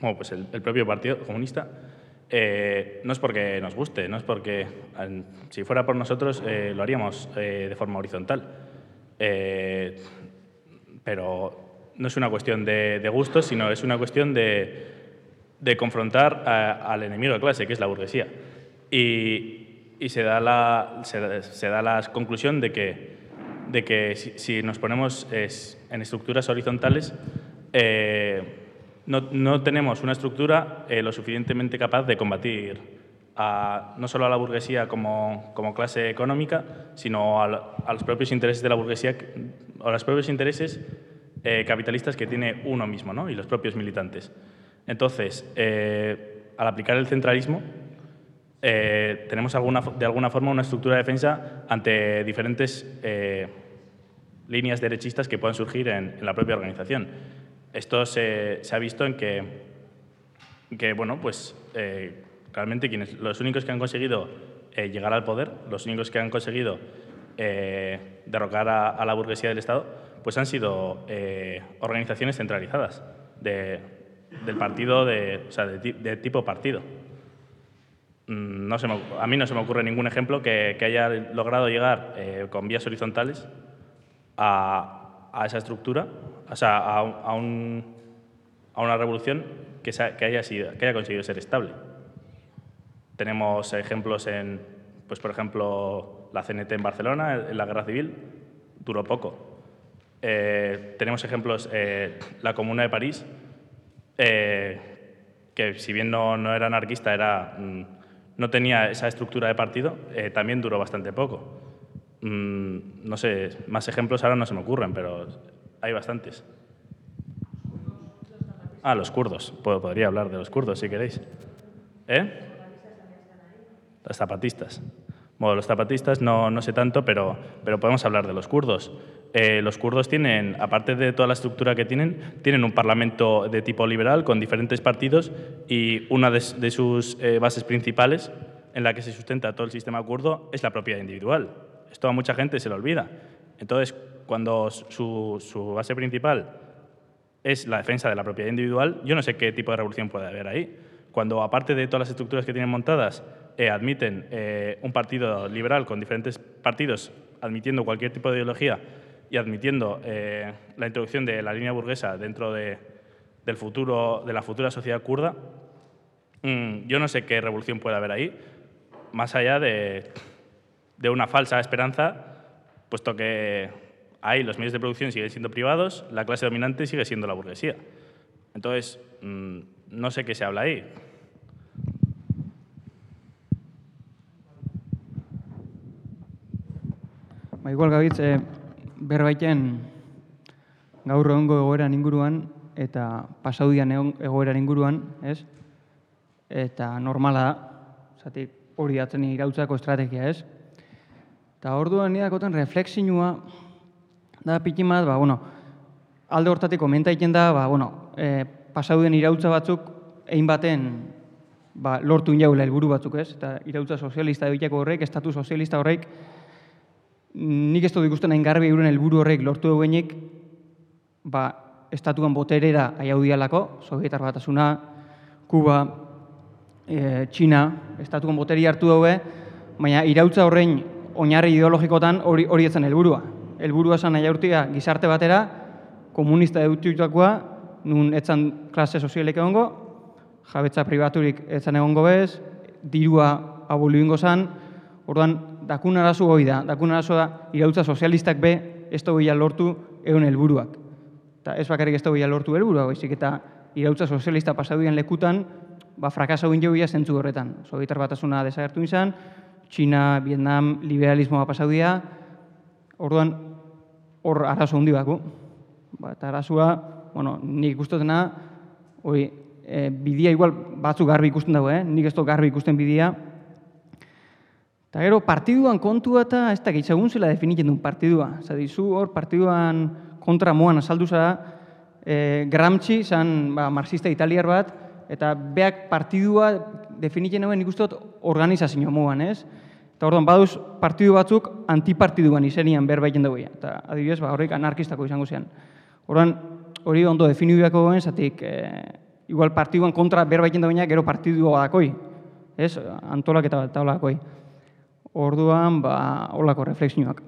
[SPEAKER 4] bueno, pues el, propio Partido Comunista, no es porque nos guste, no es porque si fuera por nosotros lo haríamos de forma horizontal. Pero no es una cuestión de, de gustos, sino es una cuestión de, de confrontar al enemigo de clase, que es la burguesía. Y, y se, da la, se, da- la conclusión de que, de que si, nos ponemos en estructuras horizontales, eh, no, no tenemos una estructura eh, lo suficientemente capaz de combatir no solo a la burguesía como, como clase económica, sino a, los propios intereses de la burguesía, a los propios intereses eh, capitalistas que tiene uno mismo ¿no? y los propios militantes. Entonces, eh, al aplicar el centralismo, eh, tenemos de alguna forma una estructura de defensa ante diferentes eh, líneas derechistas que puedan surgir en, la propia organización. Esto se, ha visto en que, bueno, pues realmente quienes, los únicos que han conseguido llegar al poder, los únicos que han conseguido derrocar a, a la burguesía del Estado, pues han sido organizaciones centralizadas de- del partido, de, o sea, de, ti- de tipo partido. Mm, No se me- a mí no se me ocurre ningún ejemplo que, que haya logrado llegar eh, con vías horizontales a, a esa estructura, o sea, a, a un- a una revolución que, sea- que haya sido, que haya conseguido ser estable. Tenemos ejemplos en, pues por ejemplo, la CNT en Barcelona, en la Guerra Civil, duró poco. Eh, tenemos ejemplos, eh, la Comuna de París, eh, que si bien no, no era anarquista, era, mm, no tenía esa estructura de partido, eh, también duró bastante poco. Mm, no sé, más ejemplos ahora no se me ocurren, pero hay bastantes. Ah, los kurdos. Puedo- podría hablar de los kurdos si queréis. ¿Eh? Los zapatistas. Bueno, los zapatistas no, no sé tanto, pero, pero podemos hablar de los kurdos. Eh, los kurdos tienen, aparte de toda la estructura que tienen, tienen un parlamento de tipo liberal con diferentes partidos y una de, sus eh, bases principales en la que se sustenta todo el sistema kurdo es la propiedad individual. Esto a mucha gente se le olvida. Entonces, cuando su, su base principal es la defensa de la propiedad individual, yo no sé qué tipo de revolución puede haber ahí. Cuando, aparte de todas las estructuras que tienen montadas, eh, admiten eh, un partido liberal con diferentes partidos, admitiendo cualquier tipo de ideología y admitiendo eh, la introducción de la línea burguesa dentro de, del futuro, de la futura sociedad kurda, mm, yo no sé qué revolución puede haber ahí, más allá de, de una falsa esperanza, puesto que ahí los medios de producción siguen siendo privados, la clase dominante sigue siendo la burguesía. Entonces, mm, no sé qué se habla ahí.
[SPEAKER 9] Ba, igual gabitz, e, berbaiten gaur egongo egoeran inguruan eta pasaudian egoeran inguruan, ez? Eta normala da, zatik hori atzen irautzako estrategia, ez? Eta orduan nidakoten refleksinua da pikin bat, ba, bueno, alde hortatik komenta da, ba, bueno, e, pasauden irautza batzuk egin baten ba, lortu inaula helburu batzuk, ez? Eta irautza sozialista egiteko horrek, estatu sozialista horrek, nik ez dut ikusten hain garbi euren helburu horrek lortu duenik, ba, estatuan boterera aiaudialako, Sovietar batasuna, Kuba, e, Txina, estatuan boteri hartu daue, baina irautza horrein oinarri ideologikotan hori hori etzen helburua. Helburua esan nahi aurtia gizarte batera, komunista edututakoa, nun etzan klase sozialek egongo, jabetza pribaturik etzan egongo bez, dirua abolu ingo zan, orduan, dakun arazu hoi da, dakun arazu da, irautza sozialistak be, ez da lortu egon helburuak. Eta ez bakarrik ez da lortu helburua, baizik eta irautza sozialista pasaduian lekutan, ba, frakasa guen jo zentzu horretan. Sovietar batasuna desagertu izan, China, Vietnam, liberalismoa pasaudia, orduan, hor arazo hundi bako. Ba, eta arazua, bueno, nik ikustotena, hori, e, bidia igual batzuk garbi ikusten dago, eh? nik ez garbi ikusten bidia. Eta gero, partiduan kontua eta ez da gitzagun zela definitzen duen partidua. Zadizu hor, partiduan kontra moan azaldu zara, e, Gramsci, zan ba, marxista italiar bat, eta beak partidua definitzen duen nik organizazio moan, ez? Eta orduan, baduz partidu batzuk antipartiduan izenian berbaiten dugu. Eta adibidez, ba, horrek anarkistako izango zian. Orduan, hori ondo definiduako goen, zatik, e, igual partiduan kontra berbaiten dugu gero partidua dakoi. Ez? Antolak eta taulakoi. Orduan, ba, holako refleksioak.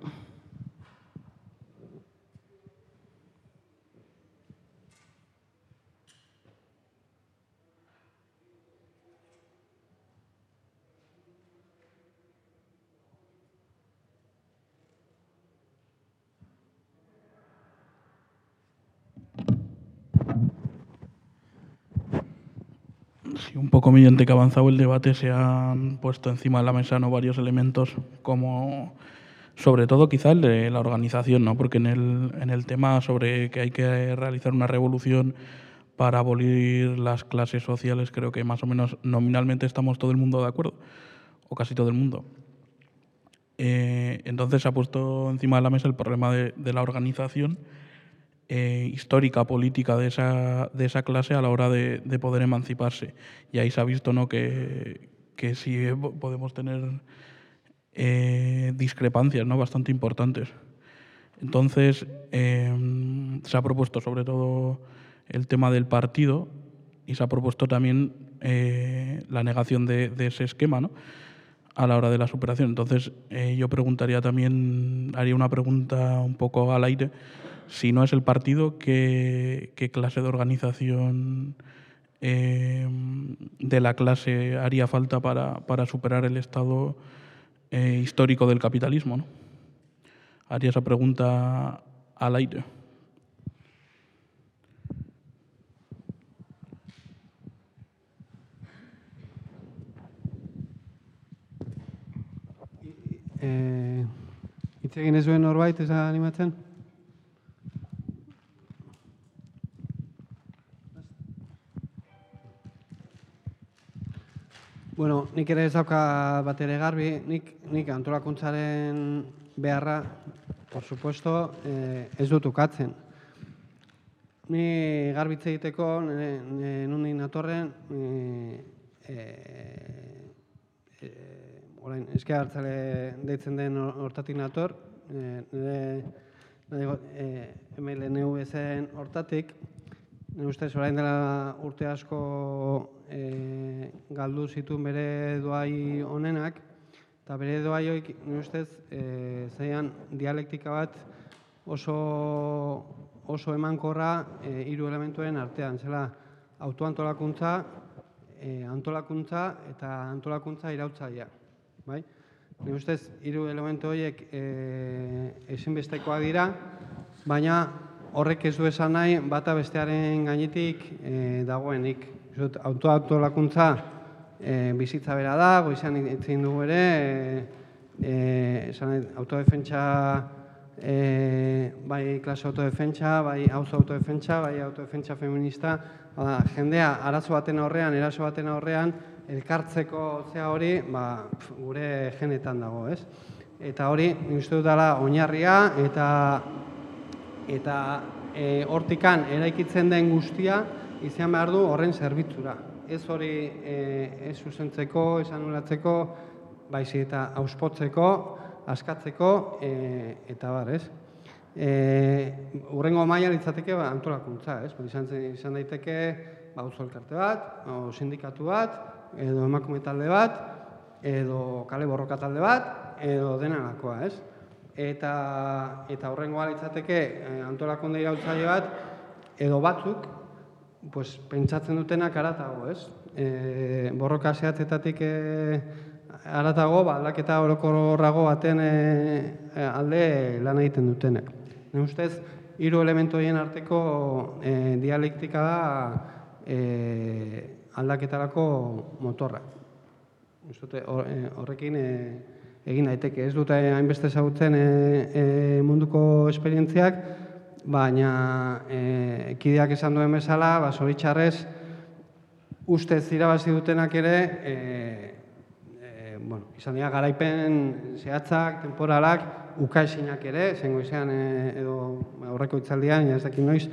[SPEAKER 1] Un poco mediante que ha avanzado el debate se han puesto encima de la mesa ¿no? varios elementos como sobre todo quizá el de la organización, ¿no? porque en el, en el tema sobre que hay que realizar una revolución para abolir las clases sociales creo que más o menos nominalmente estamos todo el mundo de acuerdo, o casi todo el mundo. Eh, entonces se ha puesto encima de la mesa el problema de, de la organización eh, histórica, política de esa, de esa clase a la hora de, de poder emanciparse. Y ahí se ha visto ¿no? que, que sí podemos tener eh, discrepancias ¿no? bastante importantes. Entonces, eh, se ha propuesto sobre todo el tema del partido y se ha propuesto también eh, la negación de, de, ese esquema ¿no? a la hora de la superación. Entonces, eh, yo preguntaría también, haría una pregunta un poco al aire si no es el partido, ¿qué, clase de organización eh, de la clase haría falta para, superar el estado eh, histórico del capitalismo? ¿no? Haría esa pregunta al aire.
[SPEAKER 8] Eh, egin ez duen norbait ez animatzen? Bueno, nik ere ez dauka bat ere garbi, nik, nik antolakuntzaren beharra, por supuesto, eh, ez dut ukatzen. Ni garbitze egiteko, nire natorren, e, e, orain, eske hartzale deitzen den hortatik nator, e, nire e, MLNU ezen hortatik, nire ustez orain dela urte asko e, galdu zituen bere doai honenak, eta bere doai hoik, ustez, e, zeian dialektika bat oso, oso emankorra e, hiru elementuen artean, zela autoantolakuntza, e, antolakuntza eta antolakuntza irautzaia. Bai? Ni ustez, hiru elementu horiek e, ezinbestekoa dira, baina horrek ez du esan nahi bata bestearen gainetik e, dagoenik autoautolakuntza e, bizitza bera da, goizan itzin dugu ere, e, e, autodefentsa e, bai klase autodefentsa, bai auzo autodefentsa, bai autodefentsa feminista, bada, jendea arazo baten aurrean, eraso baten aurrean, elkartzeko zea hori, ba, pf, gure genetan dago, ez? Eta hori, uste dut dela oinarria, eta eta e, hortikan eraikitzen den guztia izan behar du horren zerbitzura. Ez hori e, ez zuzentzeko, ez anulatzeko, baizik eta auspotzeko, askatzeko, e, eta bar, ez? E, urrengo maila litzateke ba, antolakuntza, ez? Ba, izan, izan daiteke ba, elkarte bat, o sindikatu bat, edo emakume talde bat, edo kale borroka talde bat, edo denalakoa, ez? Eta, eta horrengoa litzateke eh, antolakunde irautzaile bat, edo batzuk, pues, pentsatzen dutenak aratago, ez? E, borroka zehatzetatik e, aratago, ba, aldaketa orokorrago baten e, e, alde lan egiten dutenak. Ne ustez, hiru elementu horien arteko e, dialektika da e, aldaketarako motorra. Uste eh, horrekin eh, egin daiteke. Ez dute hainbeste ezagutzen eh, eh, munduko esperientziak, baina eh, kideak esan duen bezala, ba, zoritxarrez, ustez irabazi dutenak ere, eh, eh, bueno, izan dira garaipen zehatzak, temporalak, ukaezinak ere, zengo izan eh, edo aurreko itzaldian, ez dakit noiz,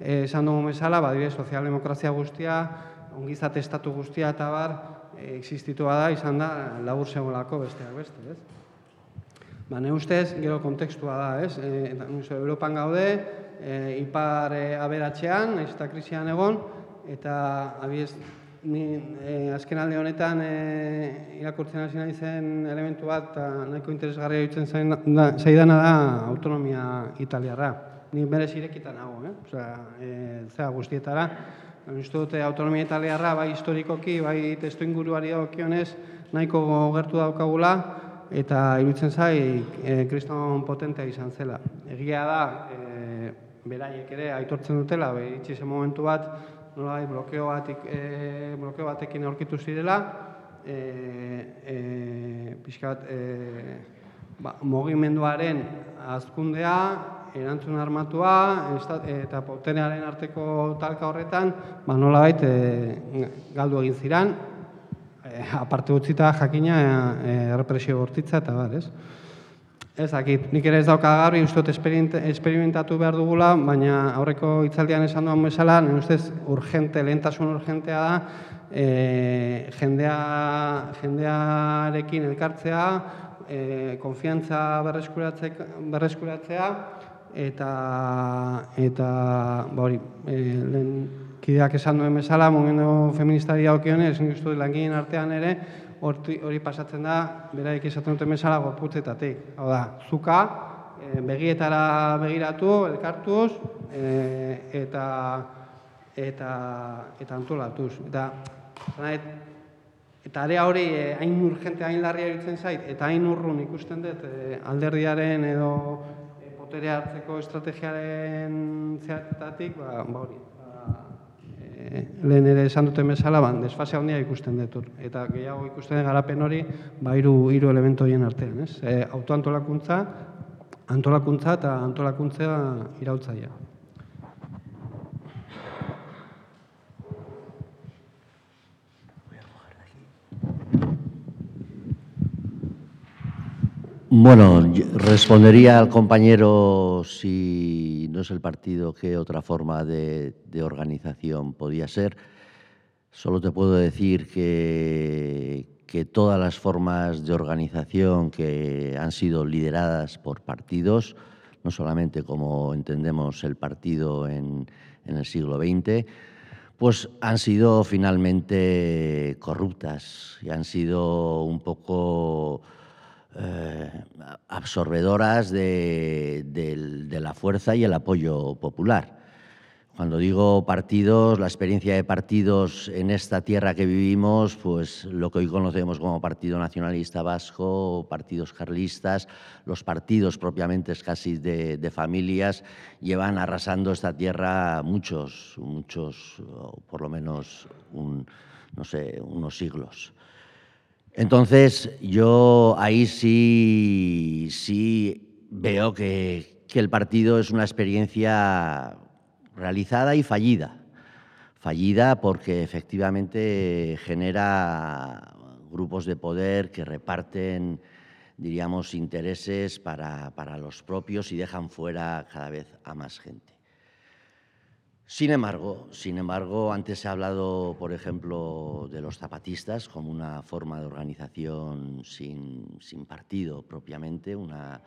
[SPEAKER 8] esan dugu bezala, badire sozialdemokrazia guztia, ongizate estatu guztia eta bar, existitua da, izan da, labur segolako besteak beste, ez? Ba, ne ustez, gero kontekstua da, ez? E, eta, nuzo, Europan gaude, e, ipar e, aberatzean, nahiz eta krisian egon, eta abiez, ni e, azken alde honetan e, irakurtzen hasi nahi zen elementu bat, eta nahiko interesgarria ditzen zaidana da autonomia italiarra. Ni berez irekita nago, eh? Osea, e, zera guztietara. Uste dute autonomia italiarra, bai historikoki, bai testu inguruari dagokionez, nahiko gertu daukagula, eta iruditzen zai e, kriston potentea izan zela. Egia da, e, beraiek ere aitortzen dutela, be, zen momentu bat, nola blokeo, batik, e, blokeo batekin aurkitu zirela, e, e, pixka bat, e, ba, mugimenduaren azkundea, erantzun armatua eta potenearen arteko talka horretan, ba, nolabait e, galdu egin ziran, e, aparte utzita jakina e, represio bortitza eta bar, ez? Ez dakit, nik ere ez dauka garbi, esperiment- esperimentatu behar dugula, baina aurreko hitzaldian esan duan bezala, nire ustez urgente, lehentasun urgentea da, e, jendea, jendearekin elkartzea, e, konfiantza berreskuratzea, eta, eta ba hori, e, lehen kideak esan duen bezala, mugimendu feministari dagokionez, nik langinen artean ere, hori pasatzen da, beraik esaten duten bezala, gorputzetatik. Hau da, zuka, e, begietara begiratu, elkartuz, e, eta, eta, eta antolatuz. Eta, zanait, eta area hori hain urgente, hain larria iruditzen zait, eta hain urrun ikusten dut alderdiaren edo poterea hartzeko estrategiaren zeatatik, ba, ba hori, ba, eh, lehen ere esan duten bezala, ba, desfase handia ikusten dut. Eta gehiago ikusten garapen hori, ba, hiru, hiru elementu horien artean, ez? E, autoantolakuntza, antolakuntza eta antolakuntza irautzaia.
[SPEAKER 10] Bueno, respondería al compañero si no es el partido, qué otra forma de, de organización podía ser. Solo te puedo decir que, que todas las formas de organización que han sido lideradas por partidos, no solamente como entendemos el partido en, en el siglo XX, pues han sido finalmente corruptas y han sido un poco eh, absorbedoras de, la fuerza y el apoyo popular. Cuando digo partidos, la experiencia de partidos en esta tierra que vivimos, pues lo que hoy conocemos como Partido Nacionalista Vasco, partidos carlistas, los partidos propiamente casi de, familias, llevan arrasando esta tierra muchos, muchos, o por lo menos no sé, unos siglos. Entonces, yo ahí sí, sí veo que, que el partido es una experiencia realizada y fallida. fallida porque efectivamente genera grupos de poder que reparten, diríamos, intereses para, para los propios y dejan fuera cada vez a más gente. Sin embargo, sin embargo, antes se ha hablado, por ejemplo, de los zapatistas como una forma de organización sin, partido propiamente. Una,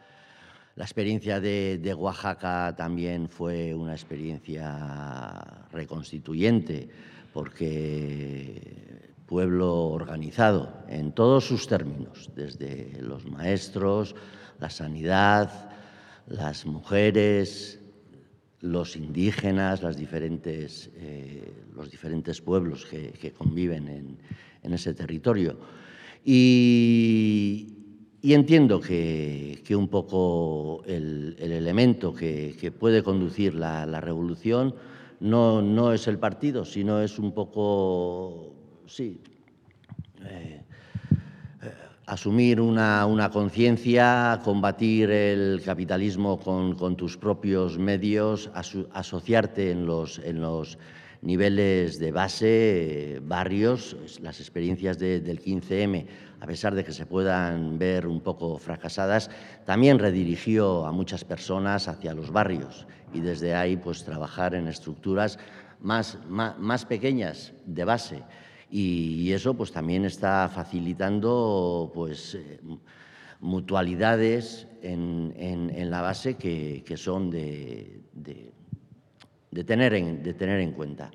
[SPEAKER 10] la experiencia de, de, Oaxaca también fue una experiencia reconstituyente, porque pueblo organizado en todos sus términos, desde los maestros, la sanidad, las mujeres, los indígenas, las diferentes, eh, los diferentes pueblos que, conviven en, ese territorio. Y, entiendo que, un poco el, el elemento que, puede conducir la, la revolución no, no, es el partido, sino es un poco, sí, eh, asumir una, una conciencia, combatir el capitalismo con, tus propios medios, aso, asociarte en los, en los niveles de base, barrios, las experiencias de, del 15M, a pesar de que se puedan ver un poco fracasadas, también redirigió a muchas personas hacia los barrios y desde ahí pues trabajar en estructuras más, más, más pequeñas de base y eso pues también está facilitando pues eh, mutualidades en, en, la base que, que son de, de, tener en, de tener en cuenta.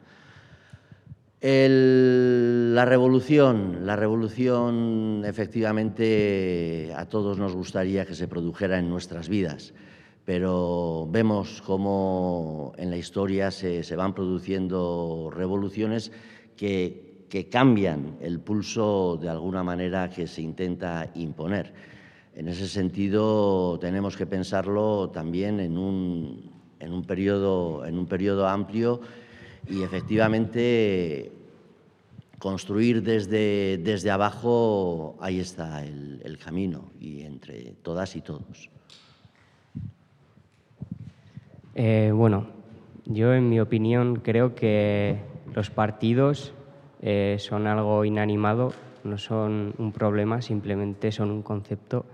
[SPEAKER 10] La revolución, la revolución efectivamente a todos nos gustaría que se produjera en nuestras vidas, pero vemos cómo en la historia se, se van produciendo revoluciones que que cambian el pulso de alguna manera que se intenta imponer. En ese sentido, tenemos que pensarlo también en un, en un, periodo, en un periodo amplio y efectivamente construir desde, desde abajo, ahí está el, camino y entre todas y todos.
[SPEAKER 6] Eh, bueno, yo en mi opinión creo que los partidos eh, son algo inanimado, no son un problema, simplemente son un concepto.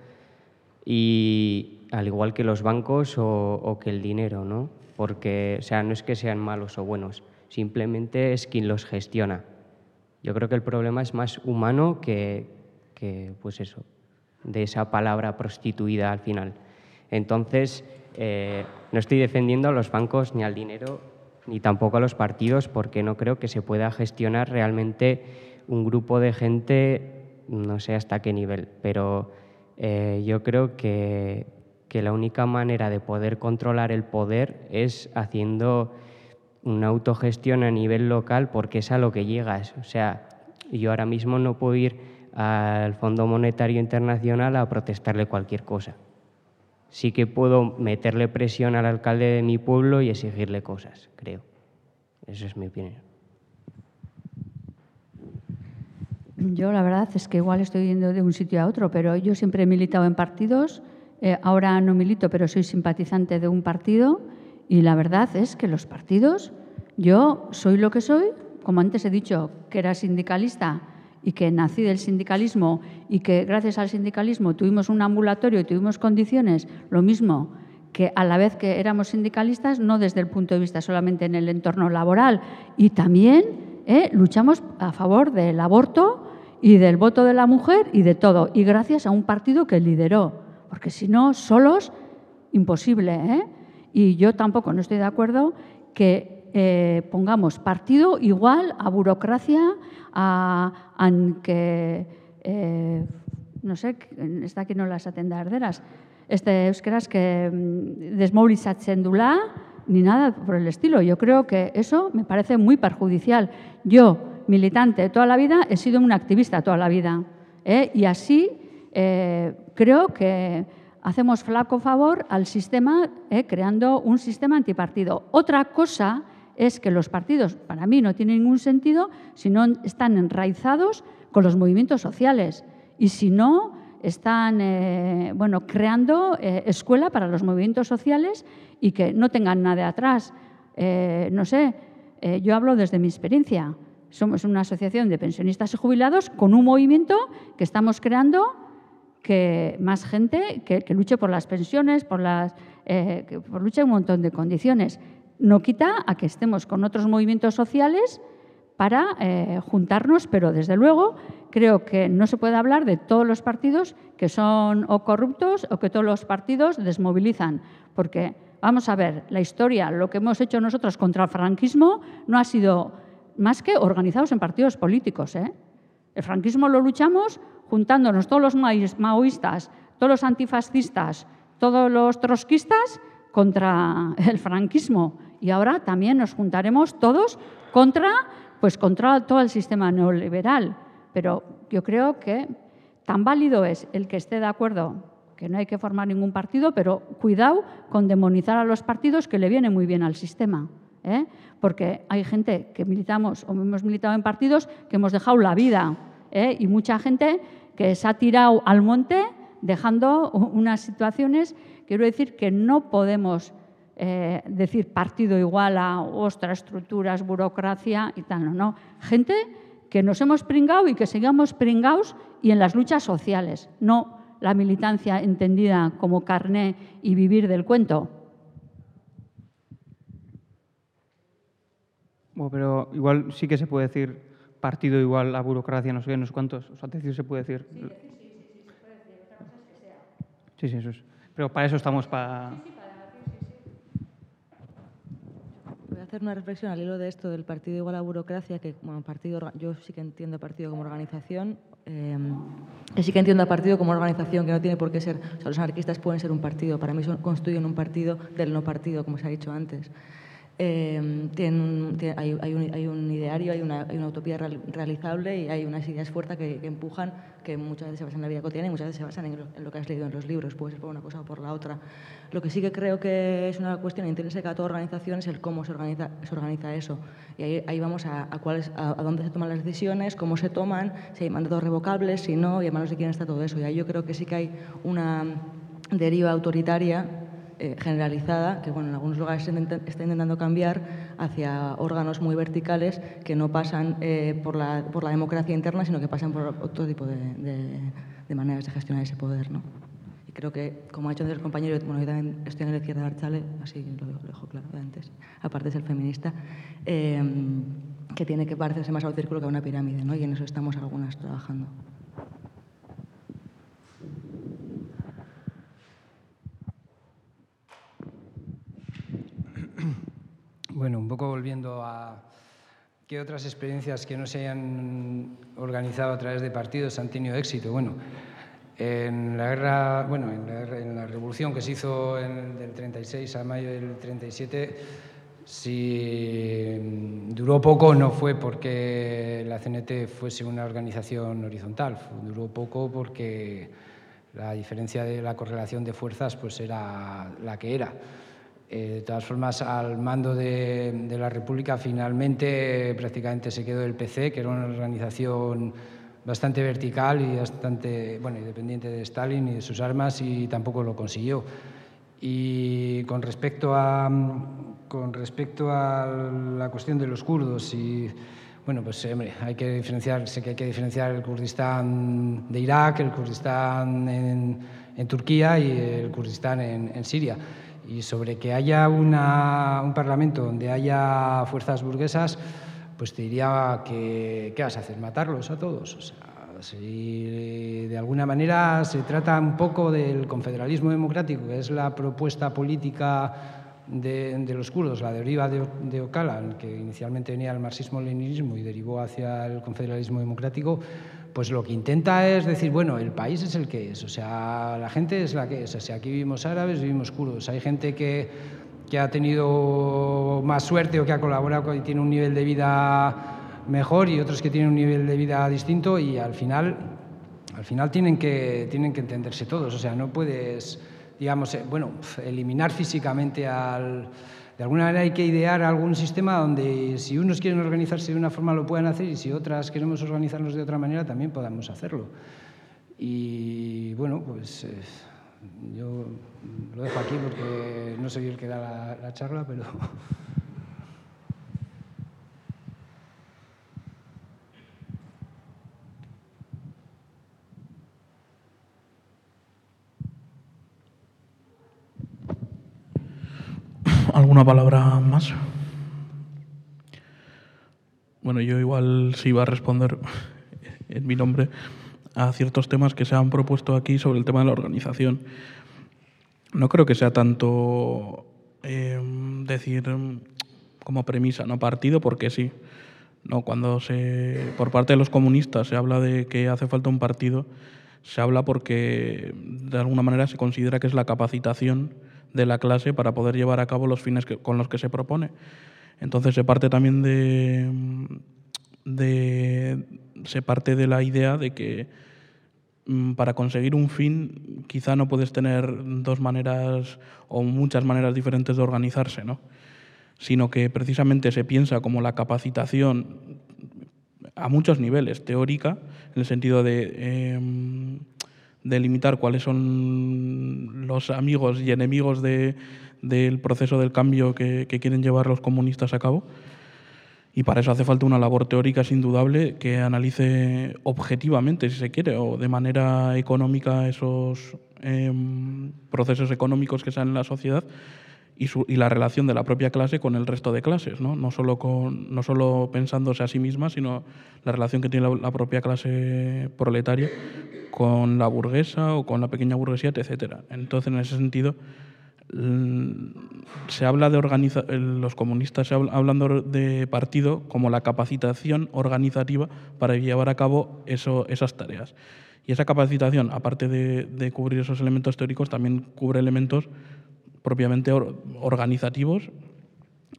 [SPEAKER 6] Y al igual que los bancos o, o que el dinero, ¿no? Porque, o sea, no es que sean malos o buenos, simplemente es quien los gestiona. Yo creo que el problema es más humano que, pues eso, de esa palabra prostituida al final. Entonces, eh, no estoy defendiendo a los bancos ni al dinero ni tampoco a los partidos, porque no creo que se pueda gestionar realmente un grupo de gente, no sé hasta qué nivel, pero eh, yo creo que, que la única manera de poder controlar el poder es haciendo una autogestión a nivel local, porque es a lo que llegas. O sea, yo ahora mismo no puedo ir al Fondo Monetario Internacional a protestarle cualquier cosa. Sí que puedo meterle presión al alcalde de mi pueblo y exigirle cosas, creo. Esa es mi opinión.
[SPEAKER 3] Yo la verdad es que igual estoy yendo de un sitio a otro, pero yo siempre he militado en partidos. Eh, ahora no milito, pero soy simpatizante de un partido. Y la verdad es que los partidos, yo soy lo que soy, como antes he dicho, que era sindicalista y que nací del sindicalismo y que gracias al sindicalismo tuvimos un ambulatorio y tuvimos condiciones, lo mismo que a la vez que éramos sindicalistas, no desde el punto de vista solamente en el entorno laboral, y también eh, luchamos a favor del aborto y del voto de la mujer y de todo, y gracias a un partido que lideró, porque si no, solos, imposible. ¿eh? Y yo tampoco no estoy de acuerdo que eh, pongamos partido igual a burocracia, a, a que, eh, no sé, está aquí no las atenda arderas, este euskaraz que mm, desmovilizatzen dula, ni nada por el estilo. Yo creo que eso me parece muy perjudicial. Yo, militante toda la vida, he sido una activista toda la vida. ¿eh? Y así eh, creo que hacemos flaco favor al sistema ¿eh? creando un sistema antipartido. Otra cosa es que los partidos, para mí, no tienen ningún sentido si no están enraizados con los movimientos sociales y si no están eh, bueno, creando eh, escuela para los movimientos sociales y que no tengan nada atrás. Eh, no sé, yo hablo desde mi experiencia. Somos una asociación de pensionistas y jubilados con un movimiento que estamos creando que más gente que, luche por las pensiones, por las, que por luche un montón de condiciones. No quita a que estemos con otros movimientos sociales para eh, juntarnos, pero desde luego creo que no se puede hablar de todos los partidos que son o corruptos o que todos los partidos desmovilizan, porque vamos a ver, la historia, lo que hemos hecho nosotros contra el franquismo no ha sido más que organizados en partidos políticos. ¿eh? El franquismo lo luchamos juntándonos todos los maoístas, todos los antifascistas, todos los trotskistas contra el franquismo. Y ahora también nos juntaremos todos contra, pues, contra todo el sistema neoliberal. Pero yo creo que tan válido es el que esté de acuerdo que no hay que formar ningún partido, pero cuidado con demonizar a los partidos que le viene muy bien al sistema. ¿eh? Porque hay gente que militamos o hemos militado en partidos que hemos dejado la vida ¿eh? y mucha gente que se ha tirado al monte dejando unas situaciones, quiero decir que no podemos eh, decir partido igual a ostras, estructuras, burocracia y tal, no, no. Gente que nos hemos pringado y que sigamos pringados y en las luchas sociales, no la militancia entendida como carné y vivir del cuento.
[SPEAKER 9] Bueno, pero igual sí que se puede decir partido igual a burocracia, no sé, no sé cuántos. O sea, decir, se puede decir. Sí, sí, sí, sí, se puede decir. Otra cosa es que sea. Sí, sí, eso es. Pero para eso estamos, para...
[SPEAKER 5] Voy a hacer una reflexión al hilo de esto del partido igual a burocracia, que bueno, partido, yo sí que entiendo partido como organización, eh, sí que entiendo a partido como organización, que no tiene por qué ser, o sea, los anarquistas pueden ser un partido, para mí son, construyen un partido del no partido, como se ha dicho antes. Em, tienen, hay, un, ideario, hay una, utopía realizable y hay unas ideas fuertes que, empujan, que muchas veces se basan en la vida cotidiana y muchas veces se basan en lo, que has leído en los libros, puede ser por una cosa o por la otra. Lo que sí que creo que es una cuestión intrínseca a toda organización es el cómo se organiza, se organiza eso. Y ahí, vamos a, cuáles, a, dónde se toman las decisiones, cómo se toman, si hay mandatos revocables, si no, y a manos de quién está todo eso. Y ahí yo creo que sí que hay una deriva autoritaria eh, generalizada, que bueno, en algunos lugares está intentando cambiar hacia órganos muy verticales que no pasan eh, por, la, por, la, democracia interna, sino que pasan por otro tipo de, de, maneras de gestionar ese poder. ¿no? Y creo que, como ha dicho antes el compañero, bueno, yo estoy en la izquierda de Archale, así lo, dejo claro de antes, aparte de ser feminista, eh, que tiene que parecerse más a un círculo que a una pirámide, ¿no? y en eso estamos algunas trabajando.
[SPEAKER 11] Bueno, un poco volviendo a qué otras experiencias que no se hayan organizado a través de partidos han tenido éxito. Bueno, en la guerra, bueno, en la, revolución que se hizo en, del 36 a mayo del 37, si duró poco no fue porque la CNT fuese una organización horizontal, duró poco porque la diferencia de la correlación de fuerzas pues era la que era. Eh, de todas formas, al mando de, la República finalmente prácticamente se quedó el PC, que era una organización bastante vertical y bastante bueno, independiente de Stalin y de sus armas y tampoco lo consiguió. Y con respecto a, con respecto a la cuestión de los kurdos y bueno, pues hay que diferenciar, hay que diferenciar el Kurdistán de Irak, el Kurdistán en, Turquía y el Kurdistán en Siria y sobre que haya una, un parlamento donde haya fuerzas burguesas, pues te diría que ¿qué vas a hacer? ¿Matarlos a todos? O sea, si de alguna manera se trata un poco del confederalismo democrático, que es la propuesta política de, de los kurdos, la deriva de, de Ocalan, que inicialmente venía del marxismo-leninismo y derivó hacia el confederalismo democrático, pues lo que intenta es decir, bueno, el país es el que es, o sea, la gente es la que es, o sea, aquí vivimos árabes, vivimos kurdos, hay gente que, que ha tenido más suerte o que ha colaborado y tiene un nivel de vida mejor y otros que tienen un nivel de vida distinto y al final, al final tienen, que, tienen que entenderse todos, o sea, no puedes, digamos, eh, bueno, eliminar físicamente al de alguna manera hay que idear algún sistema donde si unos quieren organizarse de una forma lo puedan hacer y si otras queremos organizarnos de otra manera también podamos hacerlo. Y bueno, pues eh, yo lo dejo aquí porque no soy el que da la, la charla, pero... *laughs*
[SPEAKER 1] ¿Alguna palabra más? Bueno, yo igual sí iba a responder *laughs* en mi nombre a ciertos temas que se han propuesto aquí sobre el tema de la organización. No creo que sea tanto eh, decir como premisa, no partido, porque sí. No, cuando se, por parte de los comunistas se habla de que hace falta un partido, se habla porque de alguna manera se considera que es la capacitación de la clase para poder llevar a cabo los fines con los que se propone. Entonces se parte también de, de, se parte de la idea de que mm, para conseguir un fin quizá no puedes tener dos maneras o muchas maneras diferentes de organizarse, ¿no? sino que precisamente se piensa como la capacitación a muchos niveles, teórica, en el sentido de em, delimitar cuáles son los amigos y enemigos del proceso del cambio que, quieren llevar los comunistas a cabo. Y para eso hace falta una labor teórica, es indudable, que analice objetivamente, si se quiere, o de manera económica esos em, procesos económicos que están en la sociedad y, la relación de la propia clase con el resto de clases, ¿no? No, solo con, no solo pensándose a sí misma, sino la relación que tiene la, propia clase proletaria con la burguesa o con la pequeña burguesía, etc. Entonces, en ese sentido, se habla de organiza los comunistas se hablando de partido como la capacitación organizativa para llevar a cabo eso, esas tareas. Y esa capacitación, aparte de, cubrir esos elementos teóricos, también cubre elementos propiamente organizativos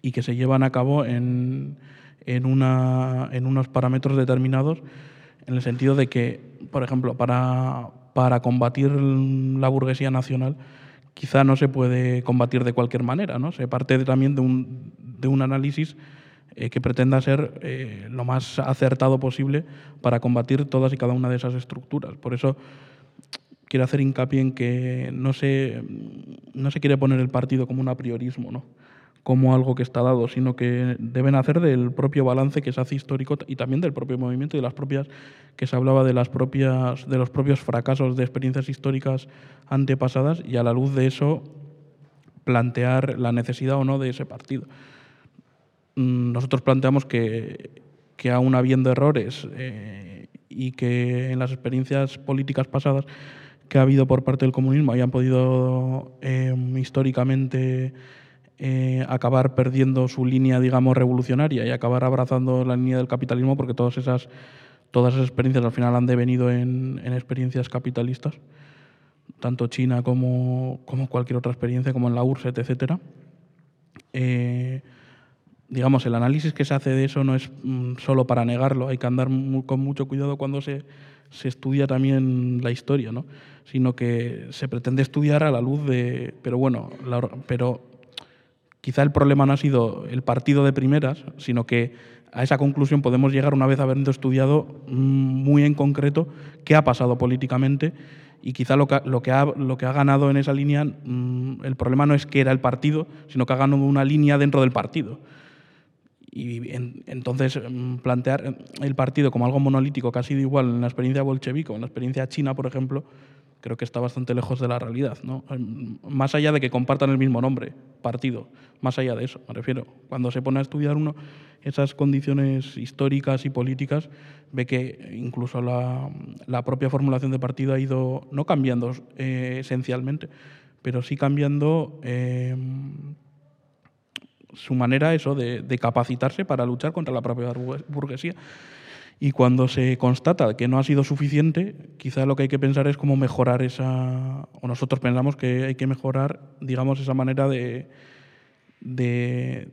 [SPEAKER 1] y que se llevan a cabo en, en, una, en unos parámetros determinados, en el sentido de que, por ejemplo, para, para combatir la burguesía nacional, quizá no se puede combatir de cualquier manera, ¿no? Se parte también de un, de un análisis eh, que pretenda ser eh, lo más acertado posible para combatir todas y cada una de esas estructuras. Por eso quiero hacer hincapié en que no se, no se quiere poner el partido como un apriorismo, ¿no? como algo que está dado, sino que deben hacer del propio balance que se hace histórico y también del propio movimiento y de las propias que se hablaba de las propias de los propios fracasos de experiencias históricas antepasadas y a la luz de eso plantear la necesidad o no de ese partido. Mm, nosotros planteamos que, que aún habiendo errores eh, y que en las experiencias políticas pasadas que ha habido por parte del comunismo hayan podido em, históricamente eh, acabar perdiendo su línea, digamos, revolucionaria y acabar abrazando la línea del capitalismo, porque todas esas, todas esas experiencias al final han devenido en, en experiencias capitalistas, tanto China como, como, cualquier otra experiencia, como en la URSS, etc. Eh, digamos, el análisis que se hace de eso no es mm, solo para negarlo, hay que andar con mucho cuidado cuando se, se estudia también la historia, ¿no? sino que se pretende estudiar a la luz de... Pero bueno, pero quizá el problema no ha sido el partido de primeras, sino que a esa conclusión podemos llegar una vez habiendo estudiado mm, muy en concreto qué ha pasado políticamente y quizá lo que, ha, lo que ha ganado en esa línea, mm, el problema no es que era el partido, sino que ha ganado una línea dentro del partido. Y entonces mm, plantear el partido como algo monolítico que ha sido igual en la experiencia bolchevique o en la experiencia china, por ejemplo, creo que está bastante lejos de la realidad. ¿no? Más allá de que compartan el mismo nombre, partido, más allá de eso, me refiero. Cuando se pone a estudiar uno esas condiciones históricas y políticas, ve que incluso la, la propia formulación de partido ha ido, no cambiando eh, esencialmente, pero sí cambiando su manera eso de, capacitarse para luchar contra la propia burguesía. Y cuando se constata que no ha sido suficiente, quizá lo que hay que pensar es cómo mejorar esa, o nosotros pensamos que hay que mejorar, digamos, esa manera de, de,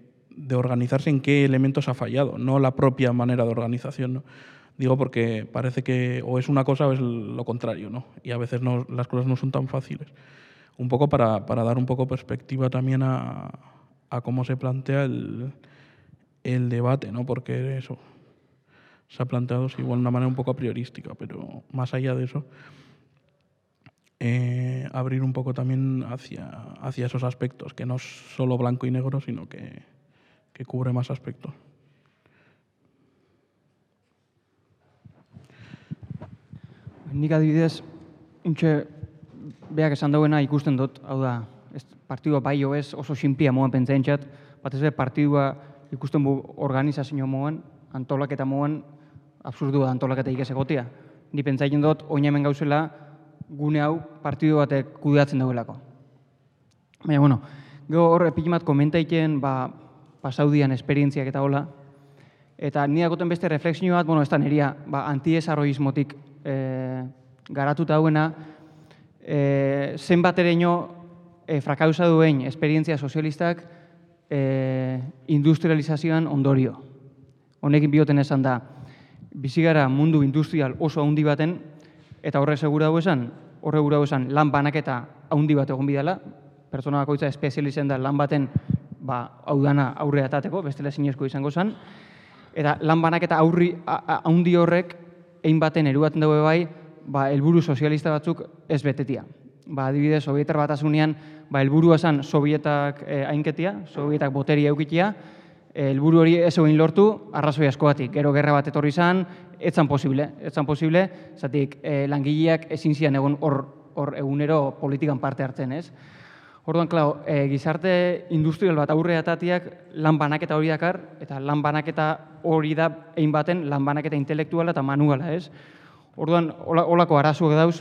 [SPEAKER 1] organizarse en qué elementos ha fallado, no la propia manera de organización. Digo porque parece que o es una cosa o es lo contrario, ¿no? y a veces no, las cosas no son tan fáciles. Un poco para, para dar un poco perspectiva también a, a cómo se plantea el, debate, ¿no? porque eso se ha planteado igual de una manera un poco priorística, pero más allá de eso, eh, abrir un poco también hacia, hacia esos aspectos, que no es solo blanco y negro, sino que, que cubre más aspectos.
[SPEAKER 9] Nik adibidez, untxe, beak esan dauena ikusten dut, hau da, partidua bai jo ez oso sinplia moan pentsaentzat, batez ere partidua ikusten bu organizazio moan, antolaketa moan, absurdu da antolaketa ikes egotia. Ni pentsatzen dut, oin hemen gauzela, gune hau partidu batek kudeatzen daudelako. Baina, bueno, gero hor epikimat komentaiten, ba, pasaudian esperientziak eta hola, eta ni dagoten beste reflexio bat, bueno, ez da neria, ba, antiesarroismotik e, garatuta hauena, e, zenbat ere ino e, frakauza duen esperientzia sozialistak e, industrializazioan ondorio. Honekin bioten esan da, bizigara mundu industrial oso handi baten, eta horre segura hau esan, horre gura esan lan banaketa handi bat egon bidala, pertsona bakoitza espezializen da lan baten ba, hau dana aurre atateko, bestela zinezko izango zen, eta lan banaketa aurri handi horrek, egin baten eruaten dago bai, ba, elburu sozialista batzuk ez betetia. Ba, adibidez, Sovietar batasunean, ba, elburua zen Sovietak eh, ainketia, Sovietak boteria eukitia, helburu hori ez egin lortu, arrazoi askoatik. Gero gerra bat etorri izan, etzan posible, etzan posible, zatik e, langileak ezin zian egon hor, hor egunero politikan parte hartzen, ez? Orduan, klau, e, gizarte industrial bat aurre atatiak lan banaketa hori dakar, eta lan banaketa hori da egin baten lan banaketa intelektuala eta manuala, ez? Orduan, holako arazuak dauz,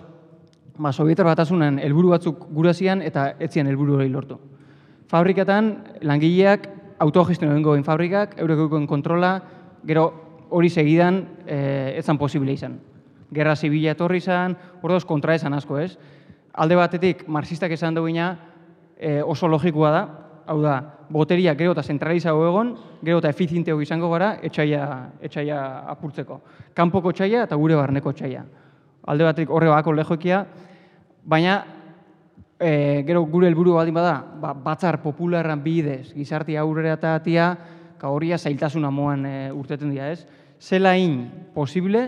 [SPEAKER 9] ba, Sovietar batasunen helburu batzuk gurazian eta etzian helburu hori lortu. Fabriketan, langileak autogestio egingo fabrikak, eurek kontrola, gero hori segidan e, etzan posible izan. Gerra zibila etorri izan, hor kontra esan asko ez. Alde batetik, marxistak esan duguina e, oso logikoa da, hau da, boteria gero eta zentralizago egon, gero eta efizienteo izango gara, etxaia, etxaia apurtzeko. Kanpoko txaia eta gure barneko txaia. Alde batetik horre bako lehoekia, baina e, gero gure helburu baldin bada, ba, batzar popularran bidez, gizarti aurrera eta atia, ka horria zailtasuna moan e, urteten dira, ez? Zela in posible,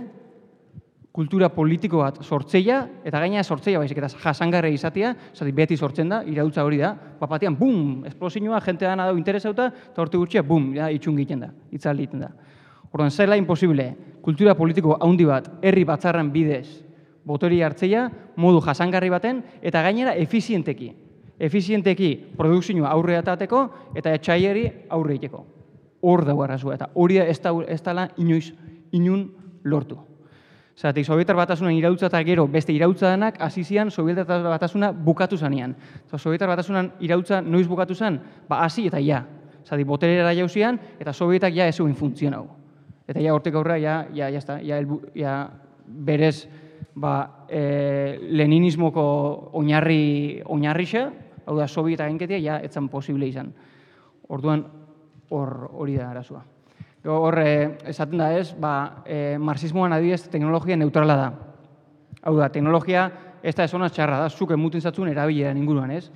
[SPEAKER 9] kultura politiko bat sortzeia, eta gaina sortzeia baizik, eta jasangarre izatea, zati beti sortzen da, irautza hori da, bapatean, bum, esplosioa, jente dana dau interesauta, eta horte gutxia, bum, ja, itxun egiten da, itzal egiten da. Orduan, zela imposible, kultura politiko handi bat, herri batzarran bidez, botori hartzeia, modu jasangarri baten, eta gainera efizienteki. Efizienteki produkzioa aurre atateko eta etxaieri aurre iteko. Hor dago arrazua, eta hori ez, da, ez dala inoiz, inun lortu. Zatik, Sovietar batasunan irautza eta gero beste irautza denak, azizian Sovietar batasuna bukatu zanean. Sovietar batasunan irautza noiz bukatu zen, ba, hasi eta ja. Zatik, boterera jauzian, eta Sovietak ja ez egin funtzionau. Eta ja, hortik aurra, ja, ja, ja, ja, ja, berez, ba, e, leninismoko oinarri oinarrixa, hau da sobieta genketia, ja, etzan posible izan. Orduan, hor hori da arazoa. Hor, e, esaten da ez, ba, e, marxismoan adibidez teknologia neutrala da. Hau da, teknologia ez da esona txarra da, zuke muten zatzun erabilera inguruan, ez?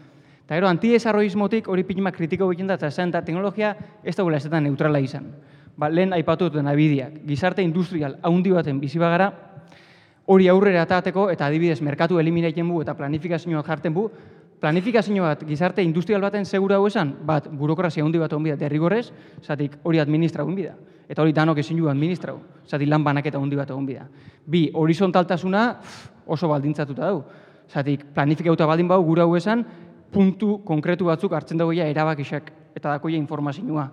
[SPEAKER 9] Eta gero, antidesarroismotik hori pikima kritiko egiten da, eta esan da, teknologia ez da ez da neutrala izan. Ba, lehen aipatu duten abidiak, gizarte industrial haundi baten bizi bagara, hori aurrera atateko eta adibidez merkatu eliminaiten bu eta planifikazioa jarten bu, planifikazio bat gizarte industrial baten segura hau esan, bat burokrazia handi bat onbida derrigorrez, zatik hori administra bida. Eta hori danok ezin du administrau, zatik lan banaketa handi bat bida. Bi, horizontaltasuna oso baldintzatuta du. Zatik planifikauta baldin bau gura hau esan, puntu konkretu batzuk hartzen dagoia erabakisak eta dakoia informazioa.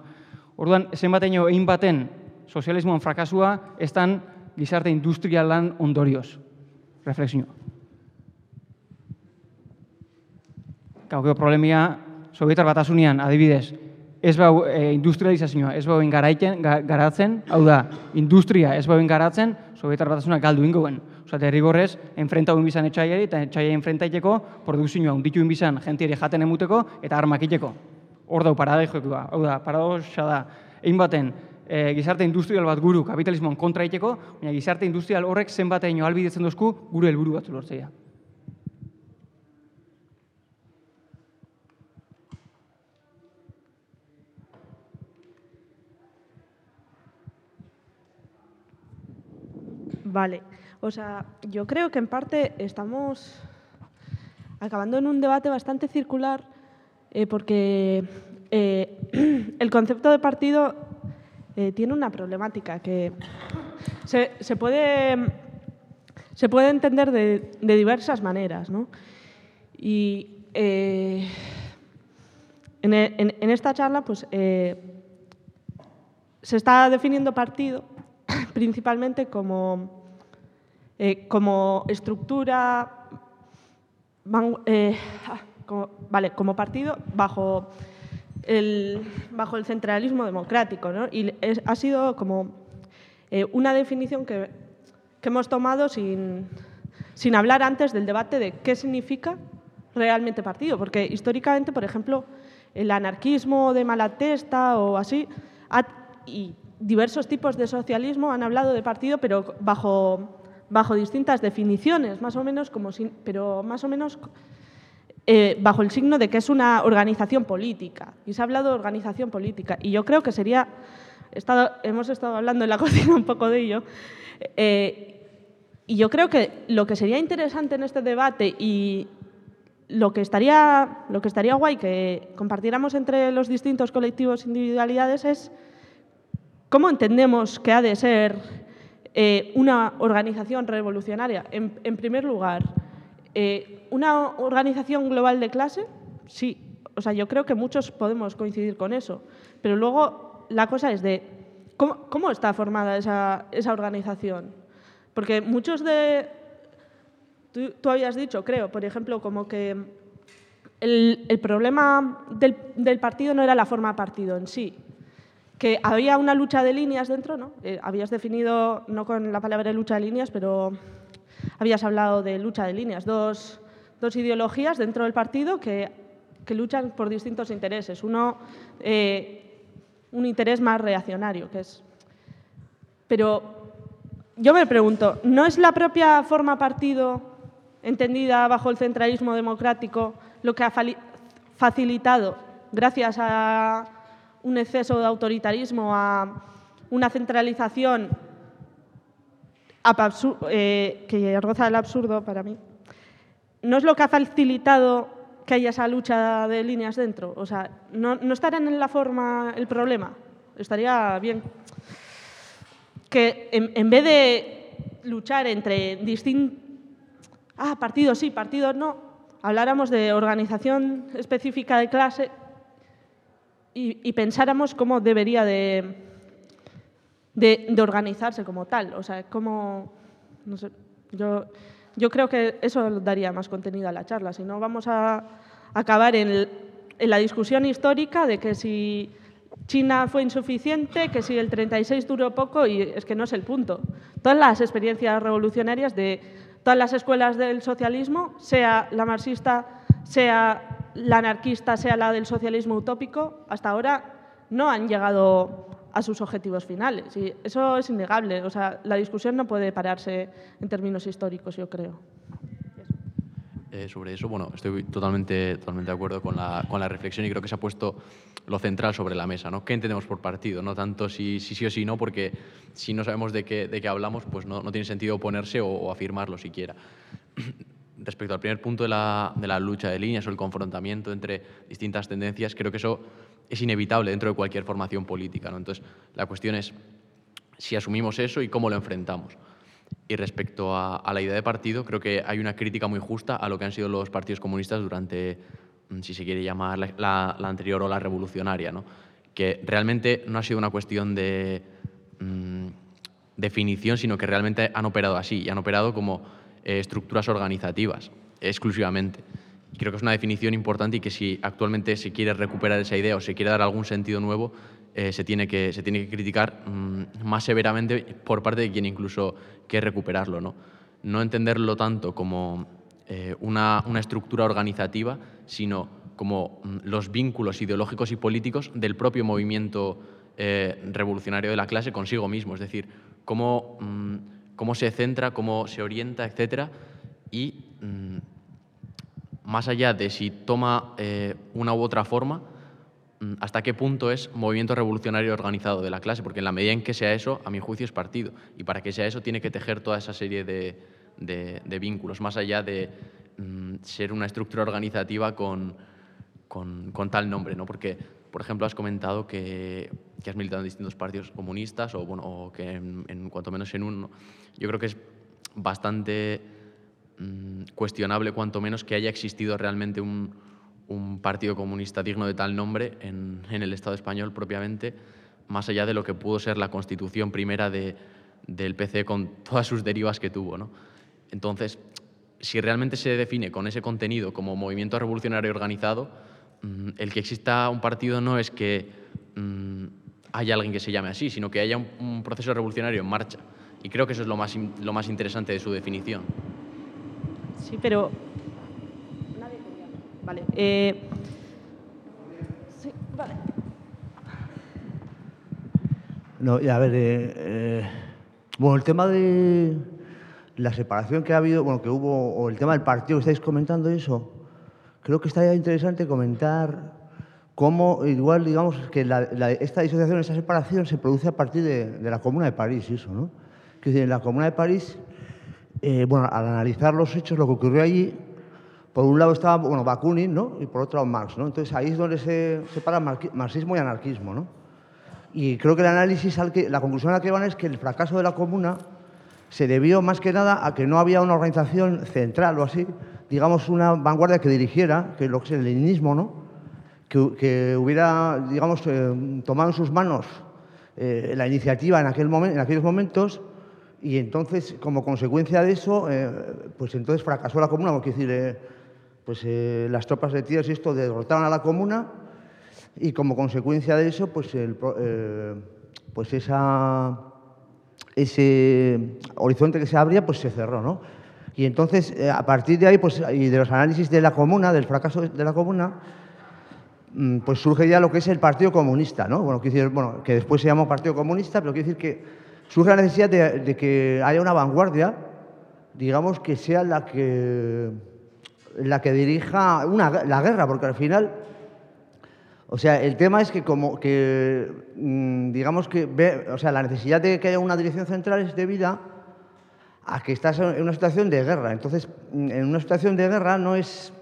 [SPEAKER 9] Orduan, zenbateino egin baten sozialismoan frakasua, ez gizarte industrialan ondorioz. Reflexio. Gau, gero problemia, Sovietar batasunean, adibidez, ez bau e, industrializazioa, ez bau garaiten, garatzen, hau da, industria ez bau garatzen, Sovietar batasunak galdu ingoen. Osa, derrigorrez, enfrenta huen bizan etxaiari, eta etxaiari enfrentaiteko, produkzioa unditu bizan jentiari jaten emuteko, eta armakiteko. Hor dau paradoxoa, hau da, paradoxa da, egin baten, e, gizarte industrial bat guru kapitalismoan kontra iteko, baina gizarte industrial horrek zenbat egin albidetzen dozku gure helburu bat lortzea.
[SPEAKER 7] Vale, o sea, yo creo que en parte estamos acabando en un debate bastante circular eh, porque eh, *clears throat* el concepto de partido eh, tiene una problemática que se, se, puede, se puede entender de, diversas maneras. ¿no? Y eh, en, en- esta charla pues, eh, se está definiendo partido *laughs* principalmente como, como estructura, ah, vale, como partido bajo bajo el centralismo democrático. ¿no? Y ha sido como eh, una definición que, que hemos tomado sin, sin hablar antes del debate de qué significa realmente partido. Porque históricamente, por ejemplo, el anarquismo de Malatesta o así, y diversos tipos de socialismo han hablado de partido, pero bajo, bajo distintas definiciones, más o menos como si- pero más o menos eh, bajo el signo de que es una organización política. Y se ha hablado de organización política. Y yo creo que sería, hemos estado hablando en la *laughs* cocina un poco de ello, eh, y yo creo que lo que sería interesante en este debate y lo que estaría, lo que estaría guay que compartiéramos entre los distintos colectivos individualidades es cómo entendemos que ha de ser eh, una organización revolucionaria. En primer lugar, eh, ¿una organización global de clase? Sí. O sea, yo creo que muchos podemos coincidir con eso. Pero luego la cosa es de cómo, cómo está formada esa, esa organización. Porque muchos de... Tú, tú habías dicho, creo, por ejemplo, como que el, el problema del, del partido no era la forma partido en sí, que había una lucha de líneas dentro, ¿no? Eh, habías definido, no con la palabra lucha de líneas, pero habías hablado de lucha de líneas, dos, dos ideologías dentro del partido que, que luchan por distintos intereses. Uno, eh, un interés más reaccionario, que es... Pero yo me pregunto, ¿no es la propia forma partido entendida bajo el centralismo democrático lo que ha facilitado, gracias a un exceso de autoritarismo, a una centralización eh, que roza el absurdo para mí, ¿no es lo que ha facilitado que haya esa lucha de líneas dentro? O sea, ¿no, no estará en la forma el problema? Estaría bien que en, en vez de luchar entre distintos, ah, partidos sí, partidos no, habláramos de organización específica de clase y, y pensáramos cómo debería de, de, organizarse como tal. O sea, cómo, no yo, yo creo que eso daría más contenido a la charla, si no vamos a acabar en, en la discusión histórica de que si China fue insuficiente, que si el 36 duró poco, y es que no es el punto. Todas las experiencias revolucionarias de todas las escuelas del socialismo, sea la marxista, sea la anarquista, sea la del socialismo utópico, hasta ahora no han llegado a sus objetivos finales. Y eso es innegable. O sea, la discusión no puede pararse en términos históricos, yo creo.
[SPEAKER 2] Eh, sobre eso, bueno, estoy totalmente, totalmente de acuerdo con la, con la reflexión y creo que se ha puesto lo central sobre la mesa, ¿no? ¿Qué entendemos por partido? No tanto si, si sí o si no, porque si no sabemos de qué, de qué hablamos, pues no, no tiene sentido oponerse o, o afirmarlo siquiera. *clears throat* Respecto al primer punto de la, de la lucha de líneas o el confrontamiento entre distintas tendencias, creo que eso es inevitable dentro de cualquier formación política, ¿no? Entonces, la cuestión es si asumimos eso y cómo lo enfrentamos. Y respecto a, la idea de partido, creo que hay una crítica muy justa a lo que han sido los partidos comunistas durante, mm, si se quiere llamar, la, la- la anterior ola revolucionaria, ¿no? que realmente no ha sido una cuestión de mm, definición, sino que realmente han operado así, y han operado como eh, estructuras organizativas, exclusivamente. Creo que es una definición importante y que si actualmente se quiere recuperar esa idea o se quiere dar algún sentido nuevo, eh, se, tiene que, se tiene que criticar mm, más severamente por parte de quien incluso quiere recuperarlo. No, no entenderlo tanto como eh, una, una estructura organizativa, sino como mm, los vínculos ideológicos y políticos del propio movimiento eh, revolucionario de la clase consigo mismo, es decir, cómo, mm, cómo se centra, cómo se orienta, etcétera, y mm, más allá de si toma eh, una u otra forma, mm, hasta qué punto es movimiento revolucionario organizado de la clase, porque en la medida en que sea eso, a mi juicio es partido, y para que sea eso tiene que tejer toda esa serie de, de- vínculos, más allá de mm, ser una estructura organizativa con, con- con tal nombre, ¿no? Porque, por ejemplo, has comentado que, que has militado en distintos partidos comunistas, o, bueno, o que en cuanto menos en uno. Yo creo que es bastante mm, cuestionable, cuanto menos, que haya existido realmente un, partido comunista digno de tal nombre en, el Estado español propiamente, más allá de lo que pudo ser la constitución primera de, del PC con todas sus derivas que tuvo. ¿no? Entonces, si realmente se define con ese contenido como movimiento revolucionario organizado, mm, el que exista un partido no es que mm, haya alguien que se llame así, sino que haya un, un, proceso revolucionario en marcha. Y creo que eso es lo más, lo más interesante de su definición.
[SPEAKER 7] Sí, pero... Vale. Eh... Sí, vale.
[SPEAKER 12] No, a ver, eh, eh, bueno, el tema de la separación que ha habido, bueno, que hubo, o el tema del partido que estáis comentando eso, creo que estaría interesante comentar cómo, igual, digamos, que la, la, esta disociación, esta separación se produce a partir de, de la Comuna de París y eso, ¿no? Que en la Comuna de París, eh, bueno, al analizar los hechos, lo que ocurrió allí, por un lado estaba, bueno, Bakunin, ¿no? Y por otro lado Marx, ¿no? Entonces ahí es donde se separa marxismo y anarquismo, ¿no? Y creo que el análisis, al que, la conclusión a la que van es que el fracaso de la Comuna se debió más que nada a que no había una organización central o así, digamos, una vanguardia que dirigiera, que lo que es el leninismo, ¿no? Que, que hubiera, digamos, eh, tomado en sus manos eh, la iniciativa en, aquel momento, en aquellos momentos y entonces, como consecuencia de eso, eh, pues entonces fracasó la comuna, porque decir, eh, pues eh, las tropas de tíos y esto derrotaron a la comuna y como consecuencia de eso, pues, el, pues esa, ese horizonte que se abría, pues se cerró, ¿no? Y entonces, a partir de ahí, pues, y de los análisis de la comuna, del fracaso de la comuna, mm, pues surge ya lo que es el Partido Comunista, ¿no? Bueno, decir, bueno, que después se llamó Partido Comunista, pero quiere decir que surge la necesidad de, que haya una vanguardia, digamos, que sea la que, la que dirija una, la guerra, porque al final, o sea, el tema es que como que, digamos que, ve, o sea, la necesidad de que haya una dirección central es debida a que estás en una situación de guerra. Entonces, en una situación de guerra no es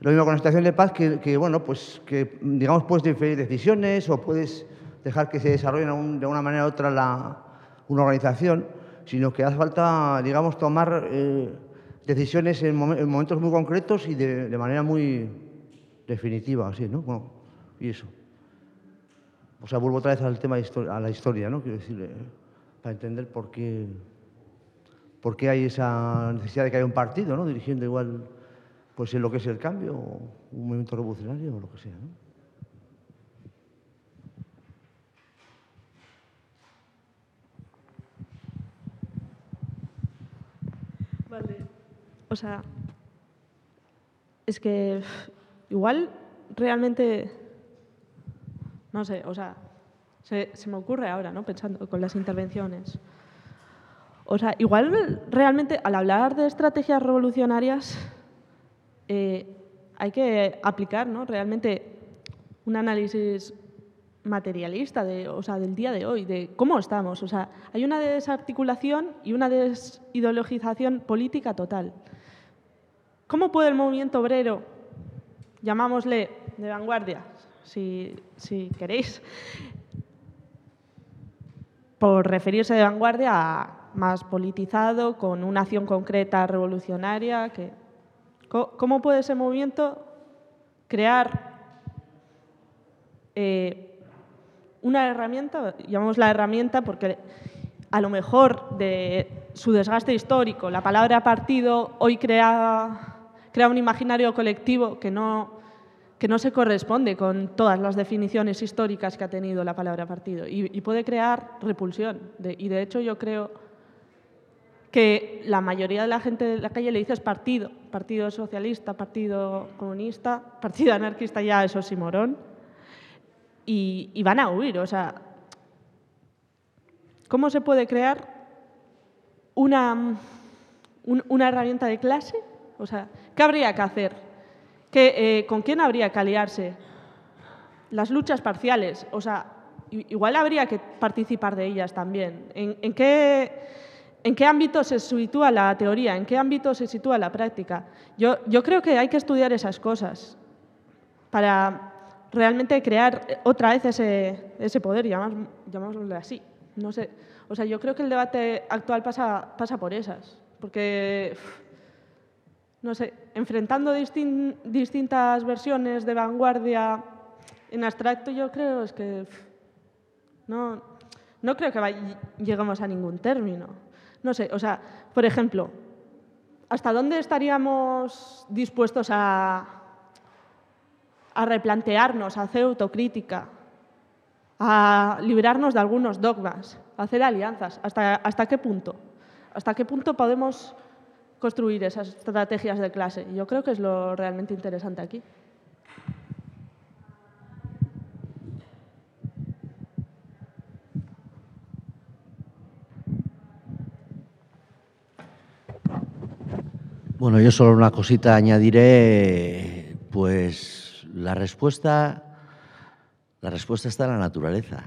[SPEAKER 12] lo mismo con una situación de paz que, que bueno, pues que, digamos, puedes diferir decisiones o puedes dejar que se desarrolle de una manera u otra la, una organización, sino que hace falta, digamos, tomar eh, decisiones en, mom en, momentos muy concretos y de, manera muy definitiva, así, ¿no? Y eso. O sea, vuelvo otra vez al tema de a la historia, ¿no? Quiero decir, eh, para entender por qué, por qué hay esa necesidad de que haya un partido, ¿no? Dirigiendo igual, pues lo que es el cambio, o un movimiento revolucionario, o lo que sea, ¿no?
[SPEAKER 7] Vale. O sea, es que igual realmente, no sé, o sea, se, me ocurre ahora, ¿no? Pensando con las intervenciones. O sea, igual realmente al hablar de estrategias revolucionarias eh, hay que aplicar, ¿no? Realmente un análisis materialista de, o sea, del día de hoy, de cómo estamos. O sea, hay una desarticulación y una desideologización política total. ¿Cómo puede el movimiento obrero, llamámosle de vanguardia, si, queréis, por referirse de vanguardia a más politizado, con una acción concreta revolucionaria, que, ¿cómo puede ese movimiento crear eh, una herramienta, llamamos la herramienta porque a lo mejor de su desgaste histórico, la palabra partido hoy crea, crea un imaginario colectivo que no, que no se corresponde con todas las definiciones históricas que ha tenido la palabra partido y, puede crear repulsión. De, y de hecho yo creo que la mayoría de la gente de la calle le dices partido, partido socialista, partido comunista, partido anarquista, ya eso sí morón y, van a huir. O sea, ¿cómo se puede crear una, un, una herramienta de clase? O sea, ¿qué habría que hacer? ¿Qué, eh, ¿Con quién habría que aliarse? Las luchas parciales, o sea, igual habría que participar de ellas también. ¿En, en, qué, ¿En, qué, ámbito se sitúa la teoría? ¿En qué ámbito se sitúa la práctica? Yo, yo creo que hay que estudiar esas cosas para realmente crear otra vez ese, ese poder, llamémoslo así. No sé. O sea, yo creo que el debate actual pasa, pasa por esas. Porque no sé, enfrentando distin- distintas versiones de vanguardia en abstracto, yo creo es que no, no creo que lleguemos a ningún término. No sé, o sea, por ejemplo, ¿hasta dónde estaríamos dispuestos a, a replantearnos, a hacer autocrítica, a librarnos de algunos dogmas, a hacer alianzas? ¿Hasta, hasta qué punto? ¿Hasta qué punto podemos construir esas estrategias de clase? Yo creo que es lo realmente interesante aquí.
[SPEAKER 10] Bueno, yo solo una cosita añadiré, pues la respuesta, la respuesta está en la naturaleza.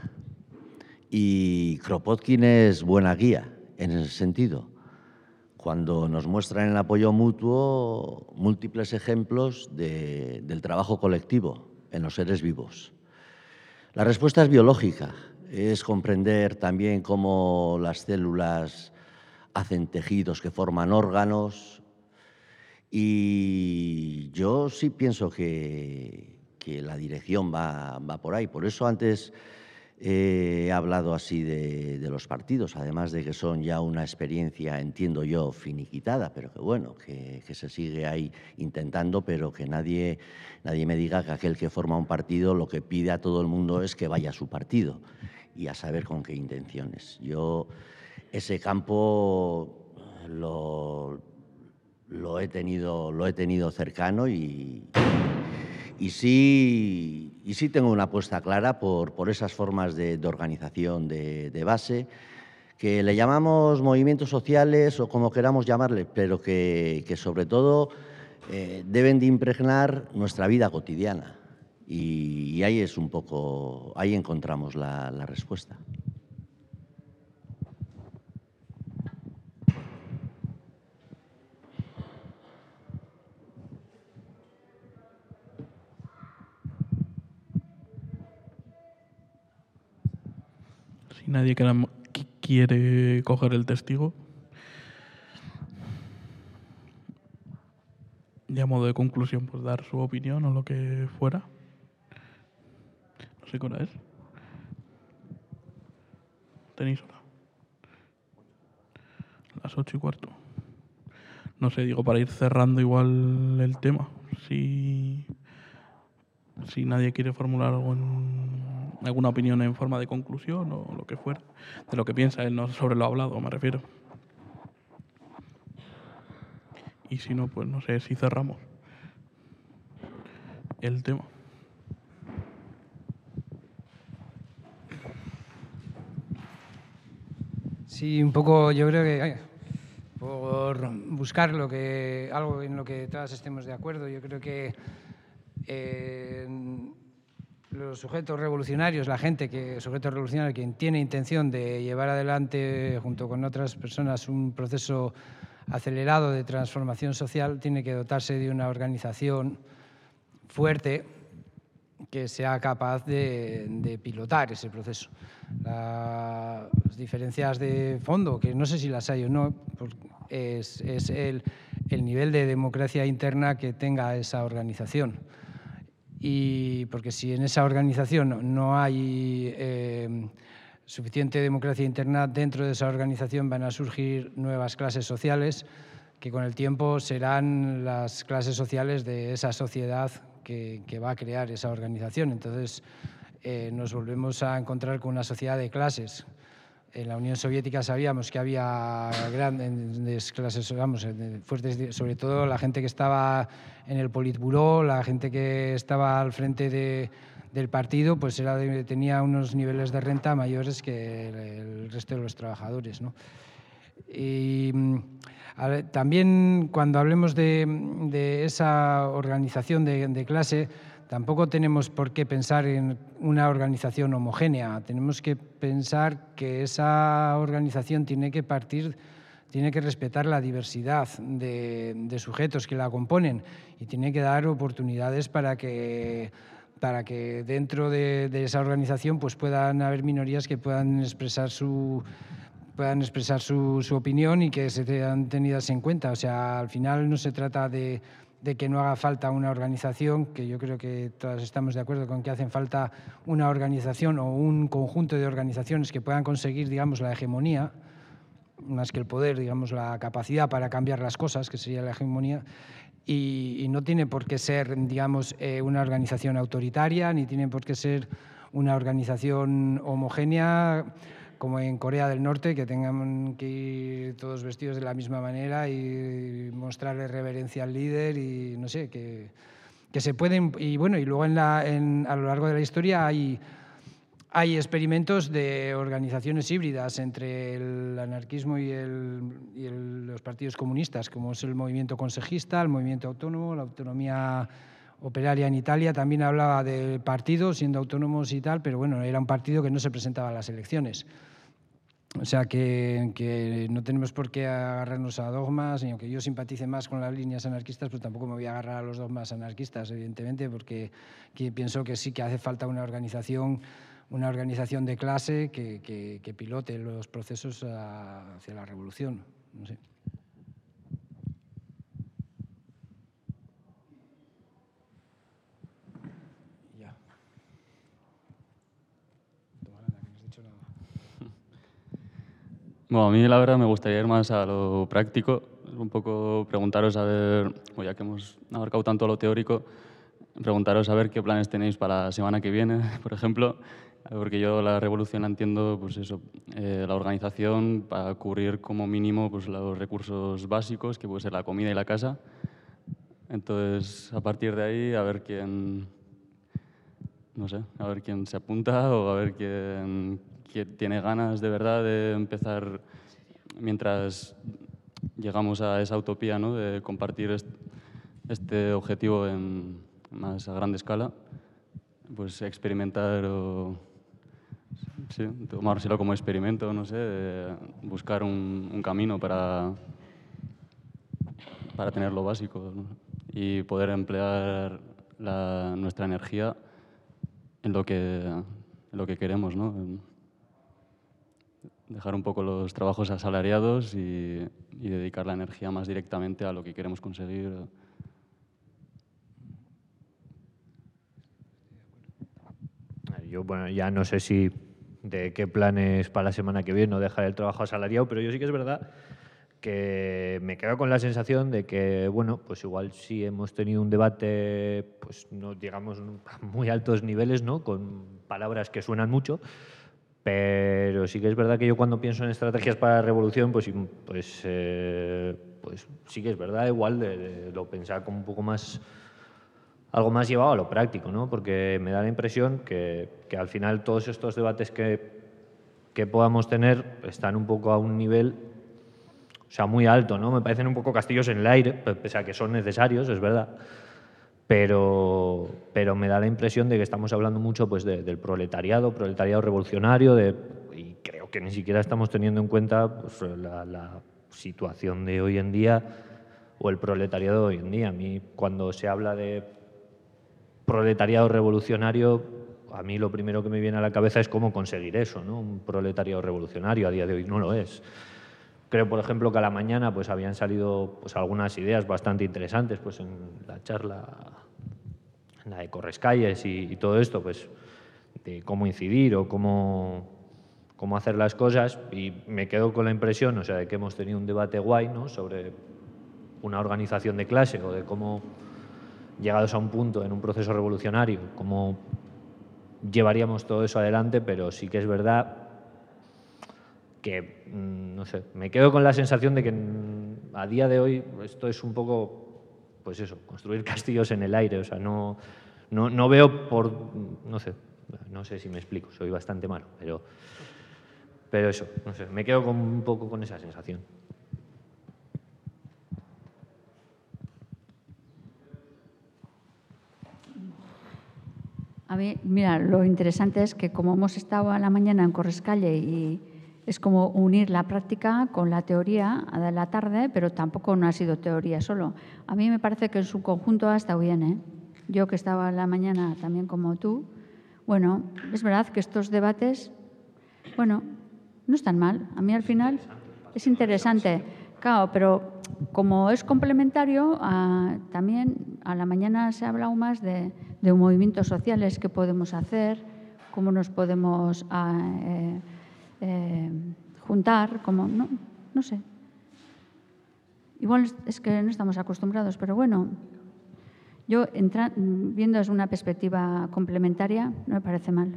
[SPEAKER 10] Y Kropotkin es buena guía en ese sentido. Cuando nos muestra en el apoyo mutuo múltiples ejemplos de- del trabajo colectivo en los seres vivos. La respuesta es biológica, es comprender también cómo las células hacen tejidos que forman órganos, y yo sí pienso que, la dirección va, va por ahí. Por eso antes he hablado así de, de los partidos, además de que son ya una experiencia, entiendo yo, finiquitada, pero que bueno, que, que se sigue ahí intentando, pero que nadie, nadie me diga que aquel que forma un partido lo que pide a todo el mundo es que vaya a su partido y a saber con qué intenciones. Yo ese campo lo, lo he tenido, lo he tenido cercano y, y, sí, y sí tengo una apuesta clara por, por esas formas de, organización de, base que le llamamos movimientos sociales o como queramos llamarle, pero que, sobre todo eh, deben de impregnar nuestra vida cotidiana. Y, ahí es un poco, ahí encontramos la respuesta.
[SPEAKER 1] Nadie quiere coger el testigo. Y a modo de conclusión, pues dar su opinión o lo que fuera. No sé qué hora es. Tenéis hora. Las ocho y cuarto. No sé, digo, para ir cerrando igual el tema. Si, si nadie quiere formular algo en- alguna opinión en forma de conclusión o lo que fuera, de lo que piensa él, no sobre lo hablado, me refiero. Y si no, pues no sé si cerramos el tema.
[SPEAKER 11] Sí, un poco, yo creo que por buscar lo que, algo en lo que todas estemos de acuerdo, yo creo que los sujetos revolucionarios, la gente que, sujetos revolucionarios, quien tiene intención de llevar adelante junto con otras personas un proceso acelerado de transformación social, tiene que dotarse de una organización fuerte que sea capaz de, pilotar ese proceso. La- las diferencias de fondo, que no sé si las hay o no, es, el nivel de democracia interna que tenga esa organización. Y porque si en esa organización no- hay eh, suficiente democracia interna, dentro de esa organización van a surgir nuevas clases sociales que con el tiempo serán las clases sociales de esa sociedad que, que va a crear esa organización. Entonces eh, nos volvemos a encontrar con una sociedad de clases. En la Unión Soviética sabíamos que había grandes clases, vamos, fuertes, sobre todo la gente que estaba en el Politburó, la gente que estaba al frente de- del partido, pues era de- tenía unos niveles de renta mayores que el, el resto de los trabajadores. ¿no? Y mm, a también cuando hablemos de, de esa organización de clase, tampoco tenemos por qué pensar en una organización homogénea. Tenemos que pensar que esa organización tiene que partir, tiene que respetar la diversidad de, sujetos que la componen y tiene que dar oportunidades para que para que dentro de, esa organización pues puedan haber minorías que puedan expresar su puedan expresar su opinión y que se sean tenidas en cuenta. O sea, al final no se trata de, de que no haga falta una organización, que yo creo que todas estamos de acuerdo con que hacen falta una organización o un conjunto de organizaciones que puedan conseguir, digamos, la hegemonía, más que el poder, digamos, la capacidad para cambiar las cosas, que sería la hegemonía, y, y no tiene por qué ser, digamos, eh, una organización autoritaria, ni tiene por qué ser una organización homogénea como en Corea del Norte, que tengan que ir todos vestidos de la misma manera y mostrarle reverencia al líder y no sé, que, que se pueden... Y bueno, y luego en la, en, a lo largo de la historia hay, hay experimentos de organizaciones híbridas entre el anarquismo y, el, y los partidos comunistas, como es el movimiento consejista, el movimiento autónomo, la autonomía operaria en Italia. También hablaba de partidos siendo autónomos y tal, pero bueno, era un partido que no se presentaba a las elecciones. O sea que, que, no tenemos por qué agarrarnos a dogmas, y aunque yo simpatice más con las líneas anarquistas, pues tampoco me voy a agarrar a los dogmas anarquistas, evidentemente, porque que pienso que sí que hace falta una organización, una organización de clase que, que, pilote los procesos hacia la revolución. No sé.
[SPEAKER 13] Bueno, a mí la verdad me gustaría ir más a lo práctico, un poco preguntaros a ver, o ya que hemos abarcado tanto lo teórico, preguntaros a ver qué planes tenéis para la semana que viene, *laughs* por ejemplo, porque yo la revolución entiendo, pues eso, eh, la organización para cubrir como mínimo pues, los recursos básicos, que puede ser la comida y la casa. Entonces, a partir de ahí, a ver quién, no sé, a ver quién se apunta o a ver quién, que tiene ganas de verdad de empezar mientras llegamos a esa utopía ¿no? de compartir este objetivo en más a grande escala, pues experimentar o sí, tomárselo como experimento, no sé, buscar un, un, camino para, para tener lo básico ¿no? y poder emplear la, nuestra energía en lo que, en lo que queremos, ¿no? Dejar un poco los trabajos asalariados y, y, dedicar la energía más directamente a lo que queremos conseguir.
[SPEAKER 14] Yo, bueno, ya no sé si de qué planes para la semana que viene o dejar el trabajo asalariado, pero yo sí que es verdad que me quedo con la sensación de que, bueno, pues igual sí hemos tenido un debate, pues no digamos *laughs* a muy altos niveles, ¿no? Con palabras que suenan mucho, pero sí que es verdad que yo cuando pienso en estrategias para la revolución, pues, pues, eh, pues sí que es verdad, igual de, de, lo pensar como un poco más, algo más llevado a lo práctico, ¿no? Porque me da la impresión que, que al final todos estos debates que, que podamos tener están un poco a un nivel, o sea, muy alto, ¿no? Me parecen un poco castillos en el aire, pese a que son necesarios, es verdad pero, pero me da la impresión de que estamos hablando mucho pues, de, del proletariado, proletariado revolucionario, de, y creo que ni siquiera estamos teniendo en cuenta pues, la, la, situación de hoy en día o el proletariado de hoy en día. A mí, cuando se habla de proletariado revolucionario, a mí lo primero que me viene a la cabeza es cómo conseguir eso, ¿no? Un proletariado revolucionario a día de hoy no lo es. Creo, por ejemplo, que a la mañana pues, habían salido pues, algunas ideas bastante interesantes pues, en la charla, la de Correscalles y, y todo esto, pues, de cómo incidir o cómo, cómo hacer las cosas. Y me quedo con la impresión, o sea, de que hemos tenido un debate guay ¿no? sobre una organización de clase o de cómo, llegados a un punto en un proceso revolucionario, cómo llevaríamos todo eso adelante, pero sí que es verdad que, mm, no sé, me quedo con la sensación de que mm, a día de hoy esto es un poco, pues eso, construir *laughs* castillos en el aire, o sea, no, no, no veo por, no sé, no sé si me explico, soy bastante malo, pero, pero eso, no sé, me quedo con, un poco con esa sensación.
[SPEAKER 3] A mí, mira, lo interesante es que como hemos estado a la mañana en Correscalle y es como unir la práctica con la teoría de la tarde, pero tampoco no ha sido teoría solo. A mí me parece que en su conjunto ha estado bien. ¿eh? Yo que estaba la mañana también como tú, bueno, es verdad que estos debates, bueno, no es tan mal. A mí al final es interesante. Claro, pero como es complementario, ah, también a la mañana se ha hablado más de, de movimientos sociales que podemos hacer, cómo nos podemos ah, eh, eh, juntar, como, no, no sé. Igual es- que no estamos acostumbrados, pero bueno, yo entra- viendo desde una perspectiva complementaria no me parece mal.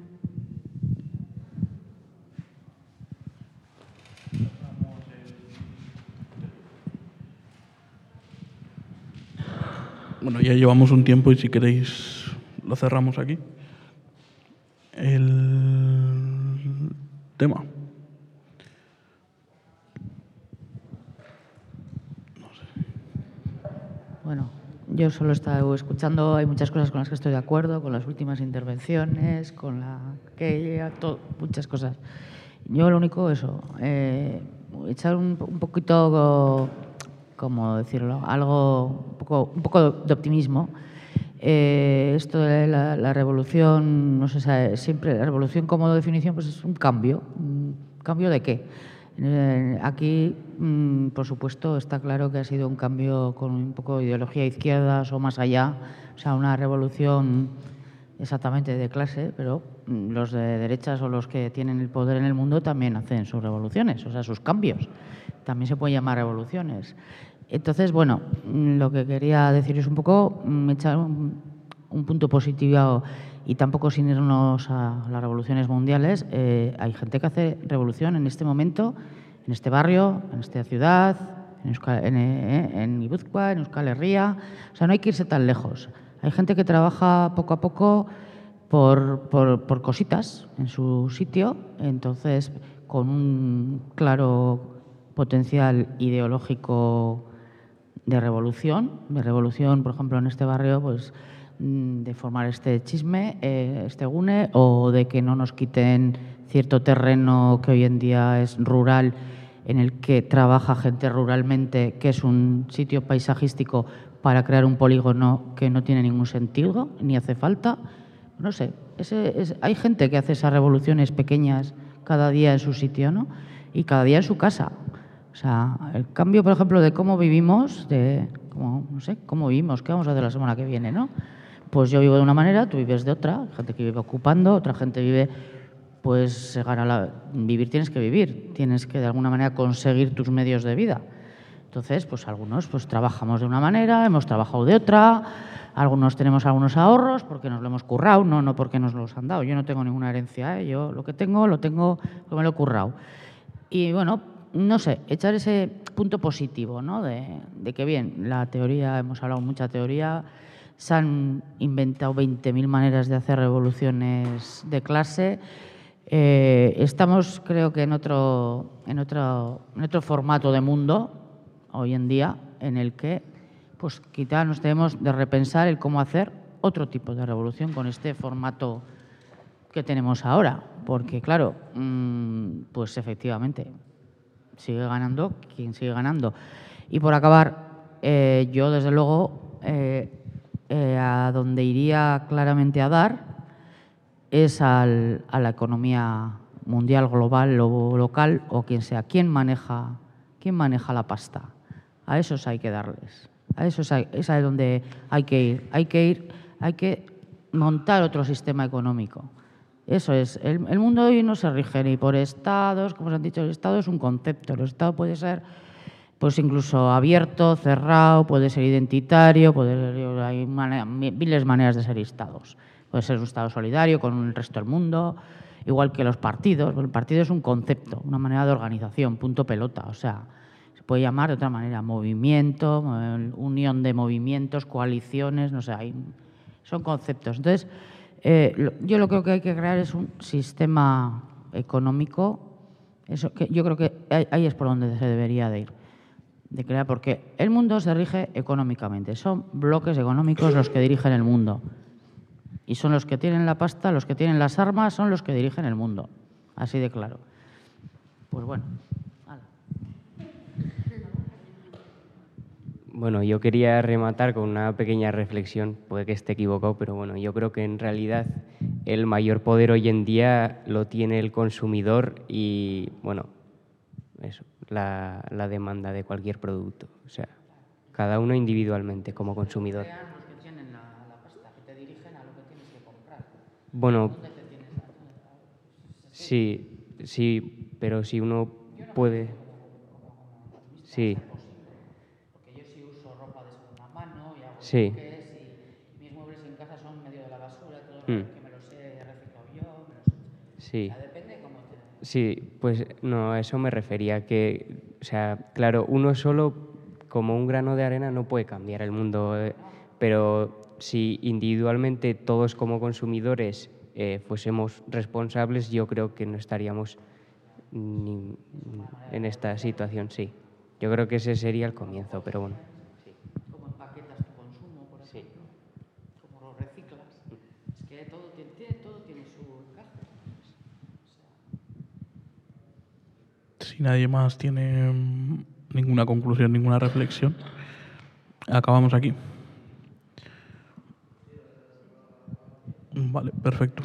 [SPEAKER 1] Bueno, ya llevamos un tiempo y si queréis lo cerramos aquí. El tema.
[SPEAKER 15] Bueno, yo solo he estado escuchando, hay muchas cosas con las que estoy de acuerdo, con las últimas intervenciones, con la que to- muchas cosas. Yo lo único, eso, eh, echar un, un poquito, ¿cómo decirlo? Algo, un poco, un poco de optimismo. Eh, esto de la, revolución, no sé, siempre la revolución como definición pues es un cambio. ¿Un cambio de qué? Eh, aquí, mm, por supuesto, está claro que ha sido un cambio con un poco de ideología de izquierdas o más allá, o sea, una revolución exactamente de clase, pero mm, los de derechas o los que tienen el poder en el mundo también hacen sus revoluciones, o sea, sus cambios. También se pueden llamar revoluciones. Entonces, bueno, mm, lo que quería decir es un poco echar un, un punto positivo y tampoco sin irnos a las revoluciones mundiales. eh, hay gente que hace revolución en este momento, en este barrio, en esta ciudad, en, Euskal- en, eh, en Guipúzcoa, en Euskal Herria. O sea, no hay que irse tan lejos. Hay gente que trabaja poco a poco por, por, cositas en su sitio, entonces con un claro potencial ideológico de revolución, de revolución, por ejemplo, en este barrio, pues de formar este chisme, eh, este gune, o de que no nos quiten cierto terreno que hoy en día es rural, en el que trabaja gente ruralmente, que es un sitio paisajístico para crear un polígono que no tiene ningún sentido, ni hace falta. No sé, ese- es- hay gente que hace esas revoluciones pequeñas cada día en su sitio, ¿no? Y cada día en su casa. O sea, el cambio, por ejemplo, de cómo vivimos, de cómo, no sé, cómo vivimos, qué vamos a hacer la semana que viene, ¿no? Pues yo vivo de una manera, tú vives de otra, gente que vive ocupando, otra gente vive, pues se gana la... Vivir tienes que vivir, tienes que de alguna manera conseguir tus medios de vida. Entonces, pues algunos pues trabajamos de una manera, hemos trabajado de otra, algunos tenemos algunos ahorros porque nos lo hemos currado, no, no porque nos los han dado. Yo no tengo ninguna herencia, ¿eh? yo lo que tengo lo tengo porque me lo he currado. Y bueno, no sé, echar ese punto positivo, ¿no? De, de que bien, la teoría, hemos hablado mucha teoría, se han inventado 20.000 maneras de hacer revoluciones de clase. Eh, estamos, creo que, en otro, en, otro, en otro formato de mundo hoy en día en el que pues quizá nos debemos de repensar el cómo hacer otro tipo de revolución con este formato que tenemos ahora. Porque, claro, mm, pues efectivamente, sigue ganando quien sigue ganando. Y por acabar, eh, yo desde luego eh, eh, a donde iría claramente a dar es al- a la economía mundial, global o local o quien sea. ¿Quién maneja, quién maneja la pasta? A esos hay que darles. A esos hay, es a donde hay que ir. Hay que ir, hay que montar otro sistema económico. Eso es. El, el mundo hoy no se rige ni por estados, como os han dicho, el estado es un concepto. El estado puede ser pues incluso abierto, cerrado, puede ser identitario, puede ser- hay mane- miles de maneras de ser estados. Puede ser un estado solidario con el resto del mundo, igual que los partidos. El partido es un concepto, una manera de organización, punto pelota. O sea, se puede llamar de otra manera, movimiento, unión de movimientos, coaliciones, no sé, hay, son conceptos. Entonces, eh, yo lo que creo que hay que crear es un sistema económico, que yo creo que ahí es por donde se debería de ir de crear, porque el mundo se rige económicamente. Son bloques económicos los que dirigen el mundo. Y son los que tienen la pasta, los que tienen las armas, son los que dirigen el mundo. Así de claro. Pues bueno.
[SPEAKER 6] Bueno, yo quería rematar con una pequeña reflexión, puede que esté equivocado, pero bueno, yo creo que en realidad el mayor poder hoy en día lo tiene el consumidor y, bueno, eso, la, la demanda de cualquier producto. O sea, cada uno individualmente como consumidor.
[SPEAKER 15] Lo.
[SPEAKER 6] Bueno,
[SPEAKER 15] ¿Dónde te tienes la-
[SPEAKER 6] sí, sí, pero si uno puede... Sí,
[SPEAKER 15] Porque yo sí uso ropa de segunda mano y hago
[SPEAKER 6] Sí.
[SPEAKER 15] y mis muebles en casa son medio de la basura, todo
[SPEAKER 6] Mm.
[SPEAKER 15] que me los he reciclado yo, me los...
[SPEAKER 6] sí.
[SPEAKER 15] O sea, depende cómo te...
[SPEAKER 6] Sí, pues no, a eso me refería, que, o sea, claro, uno solo, como un grano de arena, no puede cambiar el mundo, eh, pero si individualmente todos como consumidores eh, fuésemos responsables, yo creo que no estaríamos ni- en esta situación, sí. Yo creo que ese sería el comienzo, pero bueno.
[SPEAKER 15] Cómo empaquetas tu consumo, por ejemplo. Cómo lo reciclas. Es que todo tiene, tiene- todo tiene su encaje.
[SPEAKER 1] Si nadie más tiene mm, ninguna conclusión, ninguna reflexión, acabamos aquí. Vale, perfecto.